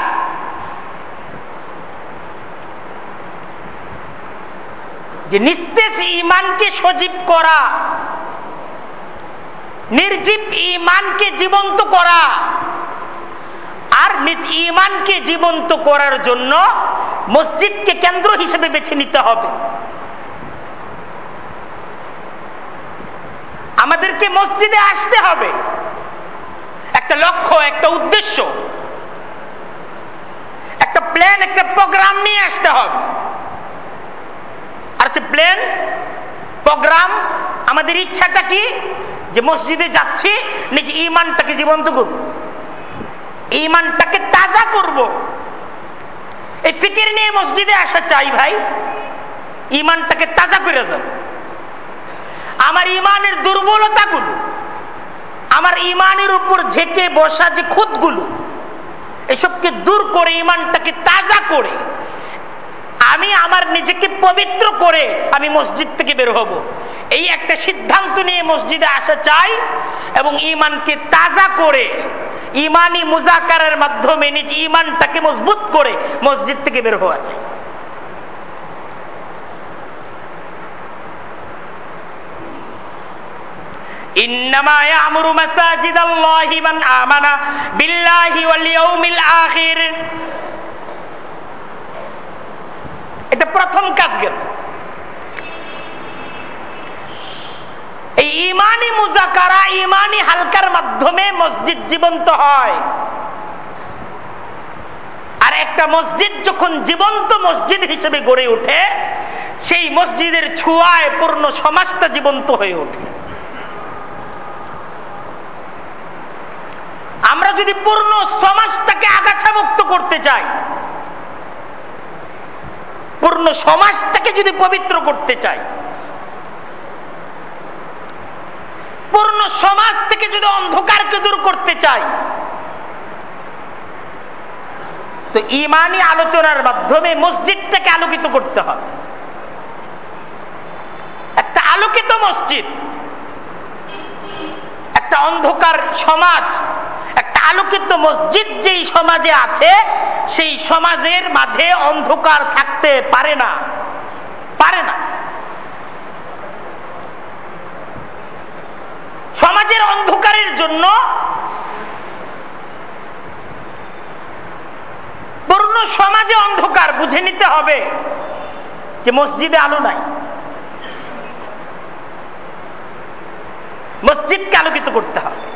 যে নিস্তেজ ইমানকে সজীব করা, নির্জীব ইমানকে জীবন্ত করা, আর নিজ ইমানকে জীবন্ত করার জন্য মসজিদকে কেন্দ্র হিসেবে বেছে নিতে হবে। আমাদেরকে মসজিদে আসতে হবে। একটা লক্ষ্য, একটা উদ্দেশ্য। একটা প্ল্যান একটা প্রোগ্রাম নিয়ে আসতে হবে। আর সে প্ল্যান প্রোগ্রাম আমাদের ইচ্ছাটা কি? যে মসজিদে যাচ্ছি, নিজ ইমানটাকে জীবন্ত করব। ইমানটাকে তাজা করব। এই ফিকির নিয়ে মসজিদে আসা চাই ভাই। ইমানটাকে তাজা করে যাব আমার ইমানের দুর্বলতাগুলো আমার ইমানের উপর ঝেঁকে বসা যে খুদগুলো, এসবকে দূর করে, ইমানটাকে তাজা করে, আমি আমার নিজেকে পবিত্র করে আমি মসজিদ থেকে বের হব। এই একটা সিদ্ধান্ত নিয়ে মসজিদে আসা চাই এবং ইমানকে তাজা করে, ইমানি মুজাকারের মাধ্যমে নিজ ইমানটাকে মজবুত করে মসজিদ থেকে বের হওয়া চাই। إنما يعمر مساجد الله من آمن بالله واليوم الآخر এটা প্রথম কাজ গেল এই ইমানি মুজাকারা ইমানি হালকার মাধ্যমে মসজিদ জীবন্ত হয় আর একটা মসজিদ যখন জীবন্ত মসজিদ হিসেবে গড়ে ওঠে সেই মসজিদের ছোঁয়ায় পূর্ণ সমাজটা জীবন্ত হয়ে ওঠে যদি পূর্ণ সমাজটাকে আগাছা মুক্ত করতে চাই পূর্ণ সমাজটাকে যদি পবিত্র করতে চাই পূর্ণ সমাজ থেকে যদি অন্ধকারকে দূর করতে চাই তো ইমানি আলোচনার মাধ্যমে মসজিদটাকে আলোকিত করতে হবে। একটা আলোকিত মসজিদ, একটা অন্ধকার সমাজ একটা আলোকিত মসজিদ যেই সমাজে আছে, সেই সমাজের মাঝে অন্ধকার থাকতে পারে না। পারে না। সমাজের অন্ধকারের জন্য পূর্ণ সমাজে অন্ধকার বুঝে নিতে হবে যে মসজিদে আলো নাই। মসজিদকে আলোকিত করতে হবে।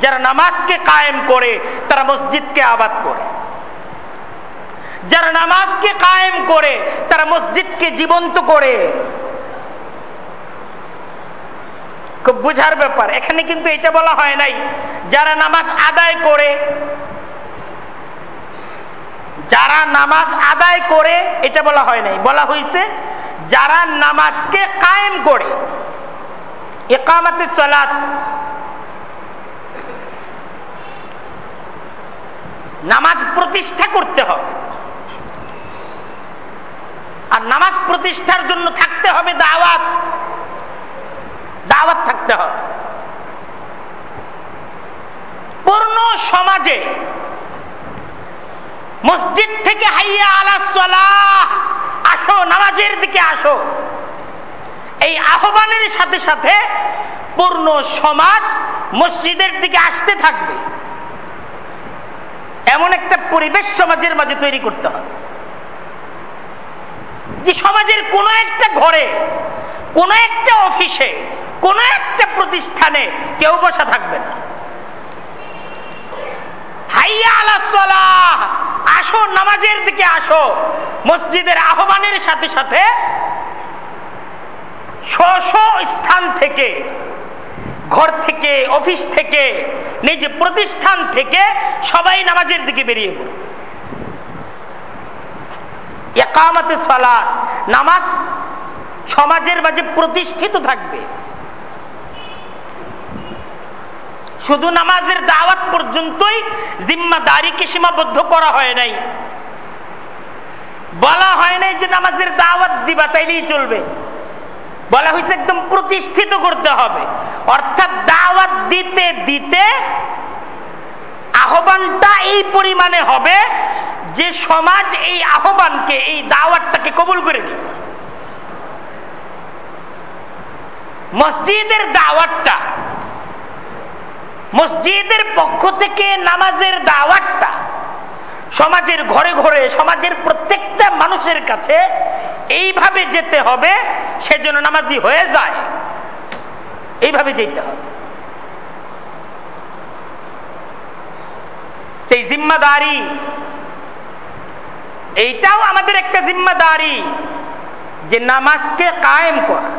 যারা নামাজকে কায়েম করে, তারা মসজিদকে আবাদ করে। যারা নামাজকে কায়েম করে, তারা মসজিদকে জীবন্ত করে। খুব বুঝার ব্যাপার। এখানে কিন্তু এটা বলা হয় নাই, যারা নামাজ আদায় করে, যারা নামাজ আদায় করে, এটা বলা হয় নাই। বলা হয়েছে যারা নামাজকে কায়েম করে একামাতে সালাত নামাজ প্রতিষ্ঠা করতে হবে। আর নামাজ প্রতিষ্ঠার জন্য থাকতে হবে দাওয়াত। দাওয়াত থাকতে হবে। পূর্ণ সমাজে মসজিদ থেকে হাইয়া আলা সলাহ আসো, নামাজের দিকে আসো। এই আহ্বানের সাথে সাথে পূর্ণ সমাজ মসজিদের দিকে আসতে থাকবে। এমন একটা পরিবেশ সমাজের মাঝে তৈরি করতে হবে যে সমাজের কোন একটা ঘরে, কোন একটা অফিসে, কোন একটা প্রতিষ্ঠানে কেউ বসা থাকবে না। আসো, নামাজের দিকে আসো। মসজিদের আহ্বানের সাথে সাথে স্ব স্থান থেকে ঘর থেকে, অফিস থেকে, নিজ প্রতিষ্ঠান থেকে সবাই নামাজের দিকে বেরিয়ে পড়ে। একামাতে সালাত, নামাজ সমাজের মাঝে প্রতিষ্ঠিত থাকবে। শুধু নামাজের দাওয়াত পর্যন্তই জিম্মাদারিকে সীমাবদ্ধ করা হয় নাই। বলা হয় নাই যে নামাজের দাওয়াত দিবা, তাইলেই চলবে। বলা হয়েছে একদম প্রতিষ্ঠিত করতে হবে। অর্থাৎ দাওয়াত দিতে দিতে আহ্বানটা এই পরিমাণে হবে যে সমাজ এই আহ্বানকে, এই দাওয়াতটাকে কবুল করে নিবে মসজিদের দাওয়াতটা, মসজিদের পক্ষ থেকে নামাজের দাওয়াতটা সমাজের ঘরে ঘরে, সমাজের প্রত্যেকটা মানুষের কাছে এইভাবে যেতে হবে সেজন্য নামাজি হয়ে যায়। এইভাবে যেতে হবে। এই জিম্মাদারি, এইটাও আমাদের একটা জিম্মাদারি যে নামাজকে কায়েম করা।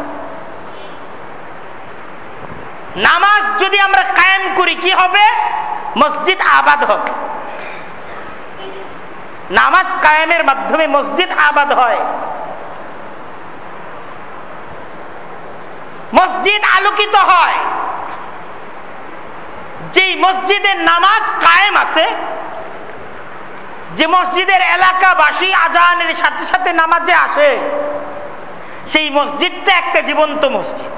নামাজ যদি আমরা কায়েম করি, কি হবে? মসজিদ আবাদ হবে। নামাজ কায়েমের মাধ্যমে মসজিদ আবাদ হয়। মসজিদ আলোকিত হয়। যেই মসজিদের নামাজ কায়েম আছে, যে মসজিদের এলাকাবাসী আজানের সাথে সাথে নামাজে আসে, সেই মসজিদটা একটা জীবন্ত মসজিদ।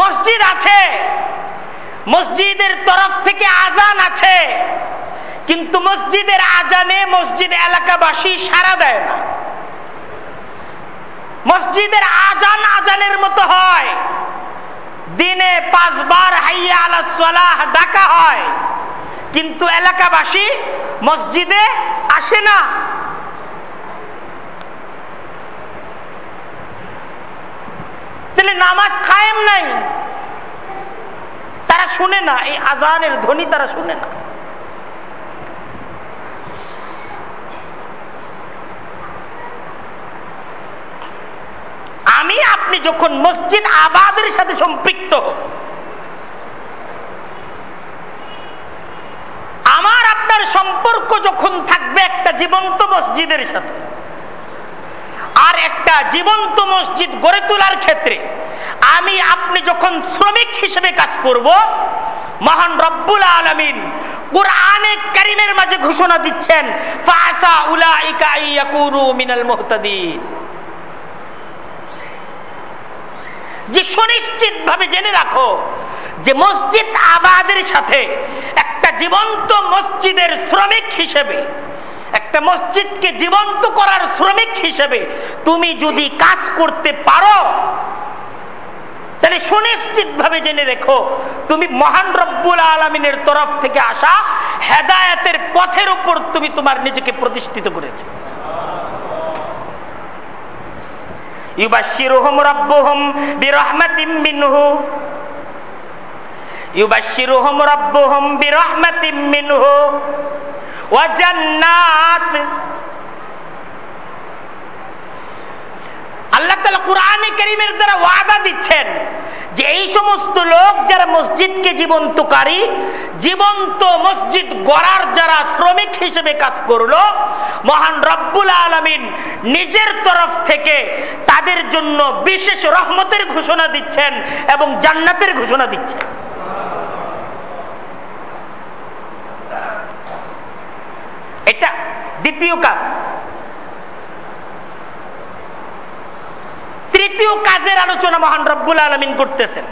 মসজিদ আছে, মসজিদের তরফ থেকে আজান আছে, কিন্তু মসজিদের আজানে মসজিদ এলাকাবাসী সারা দেয় না। মসজিদের আজান আজানের মতো হয়। দিনে পাঁচবার হাইয়া আলা সলাহ ডাকা হয়। কিন্তু এলাকাবাসী মসজিদে আসে না। তাহলে নামাজ কায়েম নাই। তারা শুনে না, এই আজানের ধ্বনি তারা শুনে না। আমি আপনি যখন মসজিদ আবাদের সাথে সম্পৃক্ত, আমার আপনার সম্পর্ক যখন থাকবে একটা জীবন্ত মসজিদের সাথে, আর একটা জীবন্ত মসজিদ গড়ে তোলার ক্ষেত্রে, আমি আপনি যখন শ্রমিক হিসেবে কাজ করব, মহান রব্বুল আলমিন কোরআনে কারিমের মাঝে ঘোষণা দিচ্ছেন ফাসা উলাইকা ইয়াকুনু মিনাল মুহতাদিন। যে সুনিশ্চিত ভাবে জেনে রাখো যে মসজিদ আবাদের সাথে একটা জীবন্ত মসজিদের শ্রমিক হিসেবে, একটা মসজিদকে জীবন্ত করার শ্রমিক হিসেবে তুমি যদি কাজ করতে পারো, তাহলে সুনিশ্চিত ভাবে জেনে রেখো, তুমি মহান রব্বুল আলমিনের তরফ থেকে আসা হেদায়তের পথের উপর তুমি তোমার নিজেকে প্রতিষ্ঠিত করেছ। ইউবাশিরুহুম রাব্বুহুম বিরহমাতিম মিনহু। ইউবাশিরুহুম রাব্বুহুম বিরহমাতিম মিনহু। ওয়া জান্নাত আল্লাহ তাআলা কোরআনে কারীমের দ্বারা ওয়াদা দিচ্ছেন যে এই সমস্ত লোক যারা মসজিদকে জীবন্তকারী, জীবন্ত মসজিদ গড়ার যারা শ্রমিক হিসেবে কাজ করল, মহান রব্বুল আলমিন নিজের তরফ থেকে তাদের জন্য বিশেষ রহমতের ঘোষণা দিচ্ছেন এবং জান্নাতের ঘোষণা দিচ্ছেন। এটা দ্বিতীয় কাজ। তৃতীয় কাজের আলোচনা মহান রব্বুল আলমিন করতেছেন।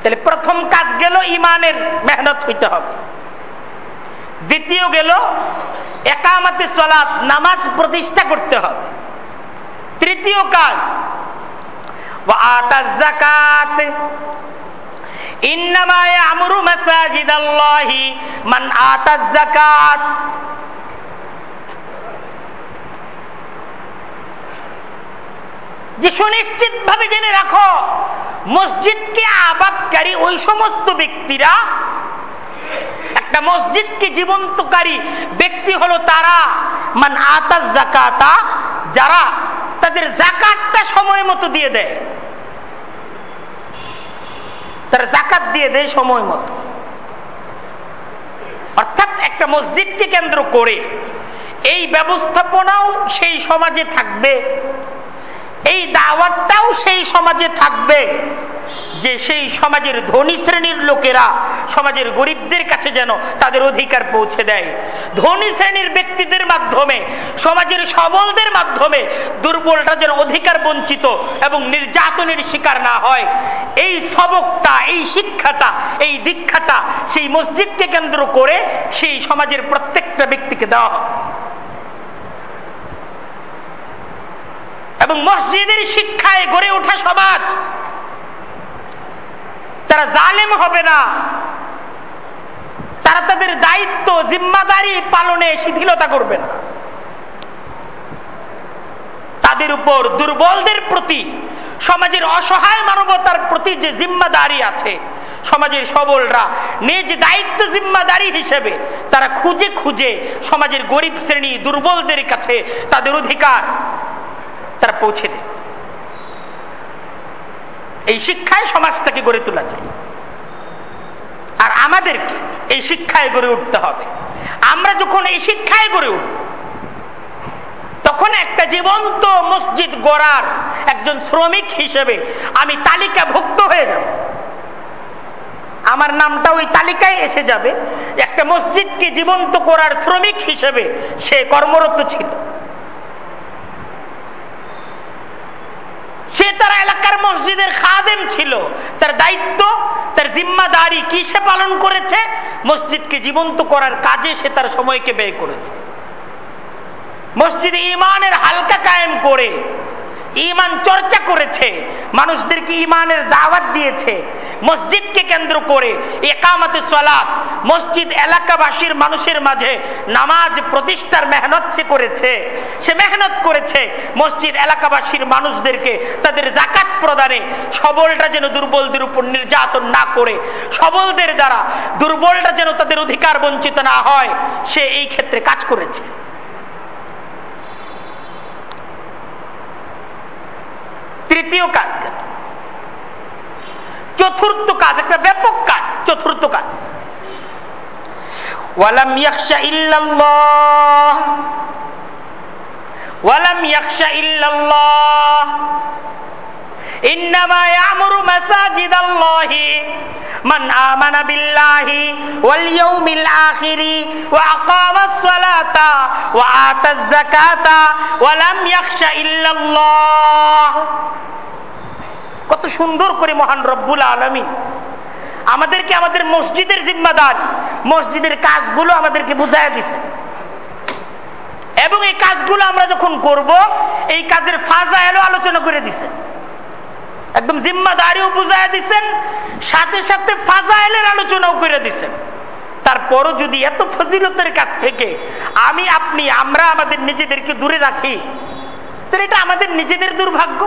তাহলে প্রথম কাজ গেল ইমানের মেহনত হইতে হবে। দ্বিতীয় গেল একামাতে সলাৎ নামাজ প্রতিষ্ঠা করতে হবে। তৃতীয় কাজ জাকাত ইন্নামা ইয়ামুরু মাসাজিদাল্লাহি মান আতাজ যাকাত। যে সুনিশ্চিত ভাবে জেনে রাখো, মসজিদকে আবাদকারী ওই সমস্ত ব্যক্তিরা। একটা মসজিদকে জীবন্তকারী ব্যক্তি হলো তারা। মান আতাস জাকাতা যারা তাদের জাকাতটা সময় মতো দিয়ে দেয়। তারা জাকাত দিয়ে দেয় সময় মতো। অর্থাৎ একটা মসজিদকে কেন্দ্র করে এই ব্যবস্থাপনাও সেই সমাজে থাকবে। এই দাওয়াতটাও সেই সমাজে থাকবে যে সেই সমাজের ধনী শ্রেণির লোকেরা, সমাজের গরিবদের কাছে যেন তাদের অধিকার পৌঁছে দেয়। ধনী শ্রেণির ব্যক্তিদের মাধ্যমে, সমাজের সবলদের মাধ্যমে দুর্বলটা যেন অধিকার বঞ্চিত এবং নির্যাতনের শিকার না হয়। এই সবকটা, এই শিক্ষাটা, এই দীক্ষাটা সেই মসজিদকে কেন্দ্র করে সেই সমাজের প্রত্যেকটা ব্যক্তিকে দেওয়া হবে এবং মসজিদের শিক্ষায় গড়ে ওঠা সমাজ। তারা জালেম হবে না, তারা তাদের দায়িত্ব, জিম্মাদারি পালনে শিথিলতা করবে না। তাদের উপর দুর্বলদের প্রতি, সমাজের অসহায় মানবতার প্রতি যে জিম্মাদারি আছে, সমাজের সবলরা নিজ দায়িত্ব, জিম্মাদারি হিসেবে তারা খুঁজে খুঁজে সমাজের গরিব শ্রেণি দুর্বলদের কাছে তাদের অধিকার তারা পৌঁছে দেয় এই শিক্ষায় সমাজটাকে গড়ে তোলা যায়। আর আমাদেরকে এই শিক্ষায় গড়ে উঠতে হবে। আমরা যখন এই শিক্ষায় গড়ে উঠব, তখন একটা জীবন্ত মসজিদ গড়ার একজন শ্রমিক হিসেবে আমি তালিকাভুক্ত হয়ে যাব। আমার নামটা ওই তালিকায় এসে যাবে। একটা মসজিদকে জীবন্ত করার শ্রমিক হিসেবে সে কর্মরত ছিল। সে তার এলাকার মসজিদের খাদেম ছিল। তার দায়িত্ব, তার জিম্মাদারি কি সে পালন করেছে, মসজিদকে জীবন্ত করার কাজে সে তার সময়কে ব্যয় করেছে। মসজিদে ইমানের হালকা কায়েম করে ইমান চর্চা করেছে, মানুষদেরকে ইমানের দাওয়াত দিয়েছে, মসজিদকে কেন্দ্র করে একামতে সলাপ মসজিদ এলাকাবাসীর মানুষের মাঝে নামাজ প্রতিষ্ঠার মেহনত সে করেছে, সে মেহনত করেছে, মসজিদ এলাকাবাসীর মানুষদেরকে তাদের জাকাত প্রদানে সবলটা যেন দুর্বলদের উপর নির্যাতন না করে, সবলদের দ্বারা দুর্বলটা যেন তাদের অধিকার বঞ্চিত না হয়, সে এই ক্ষেত্রে কাজ করেছে। তৃতীয় কাজ কেন? চতুর্থ কাজ, একটা ব্যাপক কাজ, চতুর্থ কাজ। ওয়ালাম ইয়াখশা ইল্লাল্লাহ। ওয়ালাম ইয়াখশা ইল্লাল্লাহ। মান বিল্লাহি কত সুন্দর করে মহান রব্বুল আলমী আমাদেরকে আমাদের মসজিদের জিম্মাদার, মসজিদের কাজগুলো আমাদেরকে বুঝাই দিছে। এবং এই কাজগুলো আমরা যখন করব, এই কাজের ফাজা এলো আলোচনা করে দিছে। একদম জিম্মাদারিও বুঝাই দিচ্ছেন সাথে সাথে ফাজাইলের আলোচনাও করে দিচ্ছেন তারপরও যদি এত ফজিলতের কাছ থেকে আমি, আপনি, আমরা আমাদের নিজেদেরকে দূরে রাখি, তাহলে এটা আমাদের নিজেদের দুর্ভাগ্য।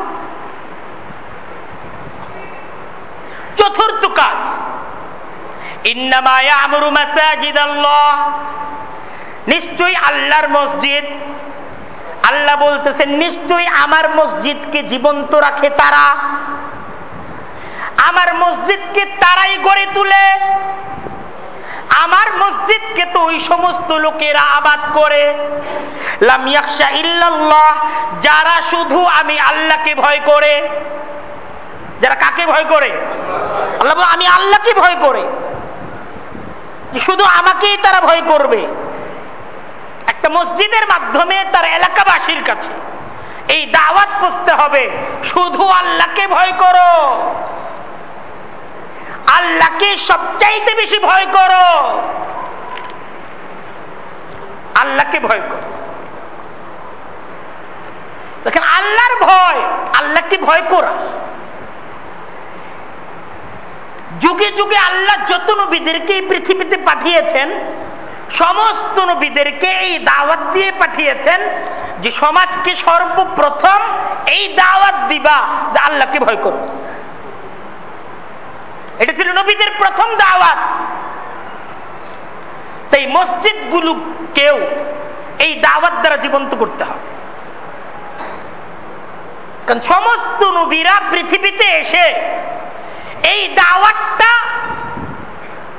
চতুর্থ কাজ নিশ্চয়ই আল্লাহর মসজিদ আল্লাহ বলতেছেন, নিশ্চয়ই আমার মসজিদকে জীবন্ত রাখে তারা। আমার মসজিদকে তারাই গড়ে তুলে। আমার মসজিদকে তো ওই সমস্ত লোকেরা আবাদ করে। যারা শুধু আমি আল্লাহকে ভয় করে। যারা কাকে ভয় করে? আল্লাহ আমি আল্লাহকে ভয় করে। শুধু আমাকেই তারা ভয় করবে। একটা মসজিদের মাধ্যমে তার এলাকাবাসীর কাছে এই দাওয়াত পুষতে হবে, শুধু আল্লাহকে ভয় করো। আল্লাহকে সবচাইতে বেশি ভয় করো। আল্লাহকে ভয় করো। দেখেন, আল্লাহর ভয়, আল্লাহকে ভয় করা। যুগে যুগে আল্লাহ যত নবীদেরকে এই পৃথিবীতে পাঠিয়েছেন সমস্ত নবীদেরকে এই দাওয়াত দিয়ে পাঠিয়েছেন যে সমাজকে সর্বপ্রথম এই দাওয়াত দিবা, যে আল্লাহকে ভয় করো। এটা ছিল নবীদের প্রথম দাওয়াত। তাই মসজিদগুলো কেউ এই দাওয়াত দ্বারা জীবন্ত করতে হবে। কারণ সমস্ত নবীরা পৃথিবীতে এসে এই দাওয়াতটা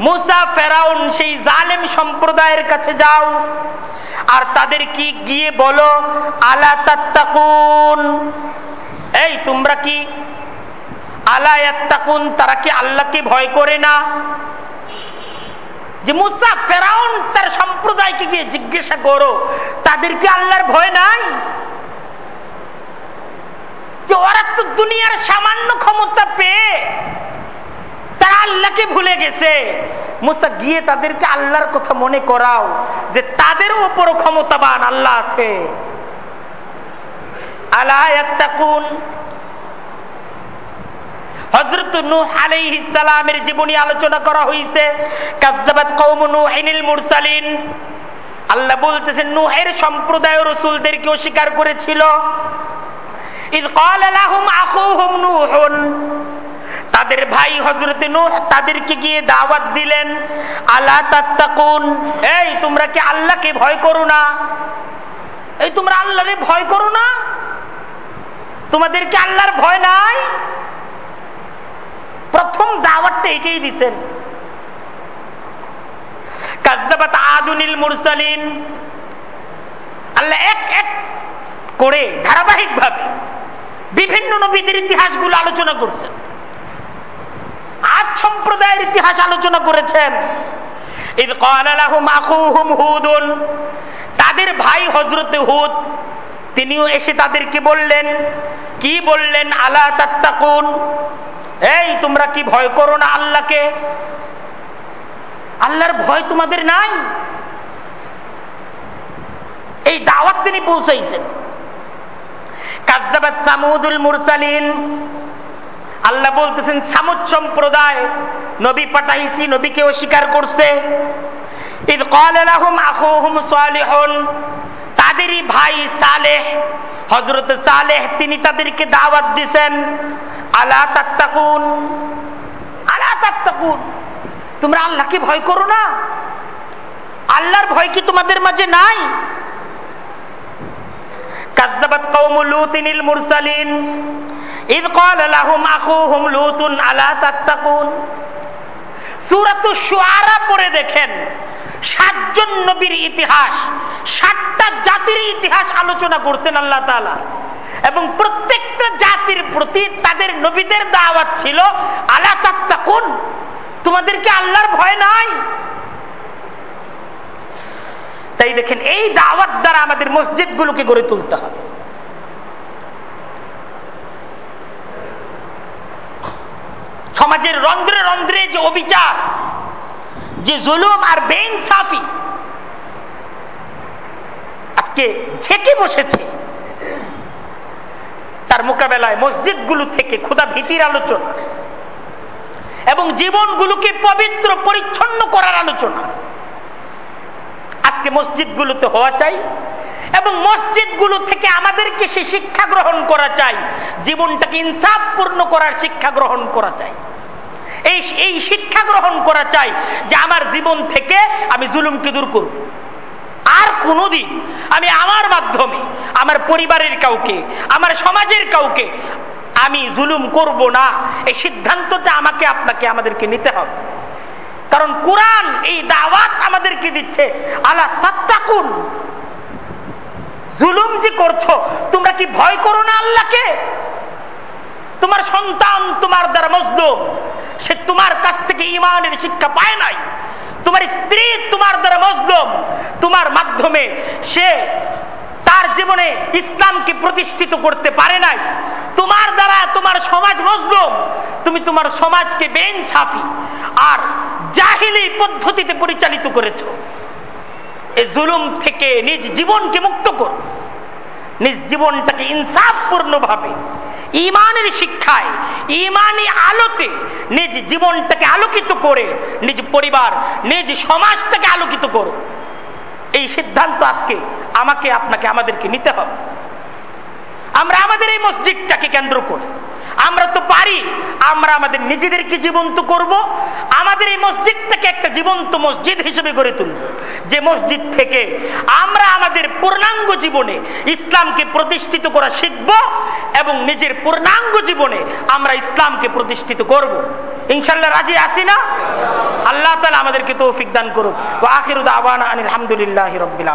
মুসা, ফেরাউন সেই জালেম সম্প্রদায়ের কাছে যাও। আর তাদের কি গিয়ে বলো, আলা তাত্তাকুন? এই, তোমরা কি? আলা ইয়াত্তাকুন? তারা কি আল্লাহকে ভয় করে না? যে মুসা, ফেরাউন তার সম্প্রদায়কে গিয়ে জিজ্ঞাসা করো, তাদের কি আল্লাহর ভয় নাই? যে ওরা তো দুনিয়ার সামান্য ক্ষমতা পেয়ে তারা আল্লাহকে ভুলে গেছে। মুসা, গিয়ে তাদেরকে আল্লাহর কথা মনে করাও যে তাদের উপরও ক্ষমতাবান আল্লাহ আছে। আল্লাহ জীবনী আলোচনা করা মুরসালিন। আল্লাহ সম্প্রদায় অস্বীকার করেছিল। তাদের ভাই হজরত তাদেরকে গিয়ে দাওয়াত দিলেন আল্লাহ তাত্তাকুন? এই, তোমরা কি আল্লাহকে ভয় করো না? এই, তোমরা আল্লাহরে ভয় করো না? তোমাদেরকে আল্লাহর ভয় নাই? প্রথম দাওয়াতটা এটাই দিছেন। কাজ্জাবাত আদুনিল মুরসালিন। আল্লাহ এক এক করে ধারাবাহিকভাবে বিভিন্ন নবীদের ইতিহাসগুলো আলোচনা করছেন। আজ সম্প্রদায়ের ইতিহাস আলোচনা করেছেন। তাদের ভাই হযরত হুদ, তিনিও এসে তাদেরকে বললেন, কি বললেন? আল্লাহ তাত্তাকুন? এই, তোমরা কি ভয় করো না আল্লাহকে? আল্লাহর ভয় তোমাদের নাই। এই দাওয়াত তিনি পৌঁছাইছেন। কাদ্দাবাত সামুদুল মুরসালিন আল্লাহ বলতেছেন, সামুদ সম্প্রদায়, নবী পাঠাইছি নবীকে অস্বীকার করছে। তাদেরই ভাই সালেহ, হযরত সালেহ, তিনি তাদেরকে দাওয়াত দিবেন আলা তাত্তাকুন আলা তাত্তাকুন, তোমরা আল্লাহকে ভয় করো না। আল্লাহর ভয় কি তোমাদের মাঝে নাই? কাদ্দাবাত কওম লুতিনিল মুরসালিন। ইদ ক্বালা লাহুম আখুহুম লুতুন আলা তাত্তাকুন। সূরাতুশ শুআরা পড়ে দেখেন, সাতজন নবীর ইতিহাস, সাতটা জাতির ইতিহাস আলোচনা করছেন আল্লাহ তাআলা। এবং প্রত্যেকটা জাতির প্রতি তাদের নবীদের দাওয়াত ছিল, আলা তাত্তাকুন। তোমাদেরকে আল্লাহর ভয় নাই? তাই দেখেন, এই দাওয়াত দ্বারা আমাদের মসজিদগুলোকে গড়ে তুলতে হবে। সমাজের রন্ধ্রে রন্ধ্রে যে অবিচার, যে জুলুম আর বেইনসাফি আজকে ঝেঁকে বসেছে, তার মোকাবেলায় মসজিদগুলো থেকে ক্ষুদা ভীতির আলোচনা এবং জীবনগুলোকে পবিত্র, পরিচ্ছন্ন করার আলোচনা। আজকে মসজিদগুলোতে হওয়া চাই এবং মসজিদগুলো থেকে আমাদেরকে সে শিক্ষা গ্রহণ করা চাই, জীবনটাকে ইনসাফপূর্ণ করার শিক্ষা গ্রহণ করা চাই। এই এই শিক্ষা গ্রহণ করা চাই যে আমার জীবন থেকে আমি জুলুমকে দূর করব। আর কোনোদিন আমি আমার মাধ্যমে, আমার পরিবারের কাউকে, আমার সমাজের কাউকে আমি জুলুম করব না। এই সিদ্ধান্তটা আমাকে, আপনাকে আমাদেরকে নিতে হবে। কারণ কোরআন এই দাওয়াত আমাদেরকে দিচ্ছে আল্লাহ তাত্তাকুন। জুলুম যে করছ, তোমরা কি ভয় করো না আল্লাহকে? তোমার সন্তান তোমার দ্বারা মজদুম সে তোমার কাছ থেকে ইমানের শিক্ষা পায় নাই। তোমার স্ত্রী তোমার দ্বারা মজদুম তোমার মাধ্যমে সে তার জীবনে ইসলামকে প্রতিষ্ঠিত করতে পারে নাই। তোমার দ্বারা তোমার সমাজ মজলুম, তুমি তোমার সমাজকে বেইনসাফি। আর জাহিলি পদ্ধতিতে পরিচালিত করেছ। এই জুলুম থেকে নিজ জীবনকে মুক্ত কর। নিজ জীবনটাকে ইনসাফপূর্ণ ভাবে ইমানের শিক্ষায়, ইমানি আলোতে নিজ জীবনটাকে আলোকিত করে, নিজ পরিবার, নিজ সমাজটাকে আলোকিত করো। এই সিদ্ধান্ত আজকে আমাকে, আপনাকে আমাদেরকে নিতে হবে। আমরা আমাদের এই মসজিদটাকে কেন্দ্র করে আমরা তো পারি, আমরা আমাদের নিজেদেরকে জীবন্ত করব, আমাদের এই মসজিদটাকে একটা জীবন্ত মসজিদ হিসেবে গড়ে তুলব। যে মসজিদ থেকে আমরা আমাদের পূর্ণাঙ্গ জীবনে ইসলামকে প্রতিষ্ঠিত করা শিখব এবং নিজের পূর্ণাঙ্গ জীবনে আমরা ইসলামকে প্রতিষ্ঠিত করব। ইনশাল্লাহ রাজি আসি না? আল্লাহ তালা আমাদেরকে তৌফিক দান করুক। ও আখির আনিল আলহামদুলিল্লাহ রবিল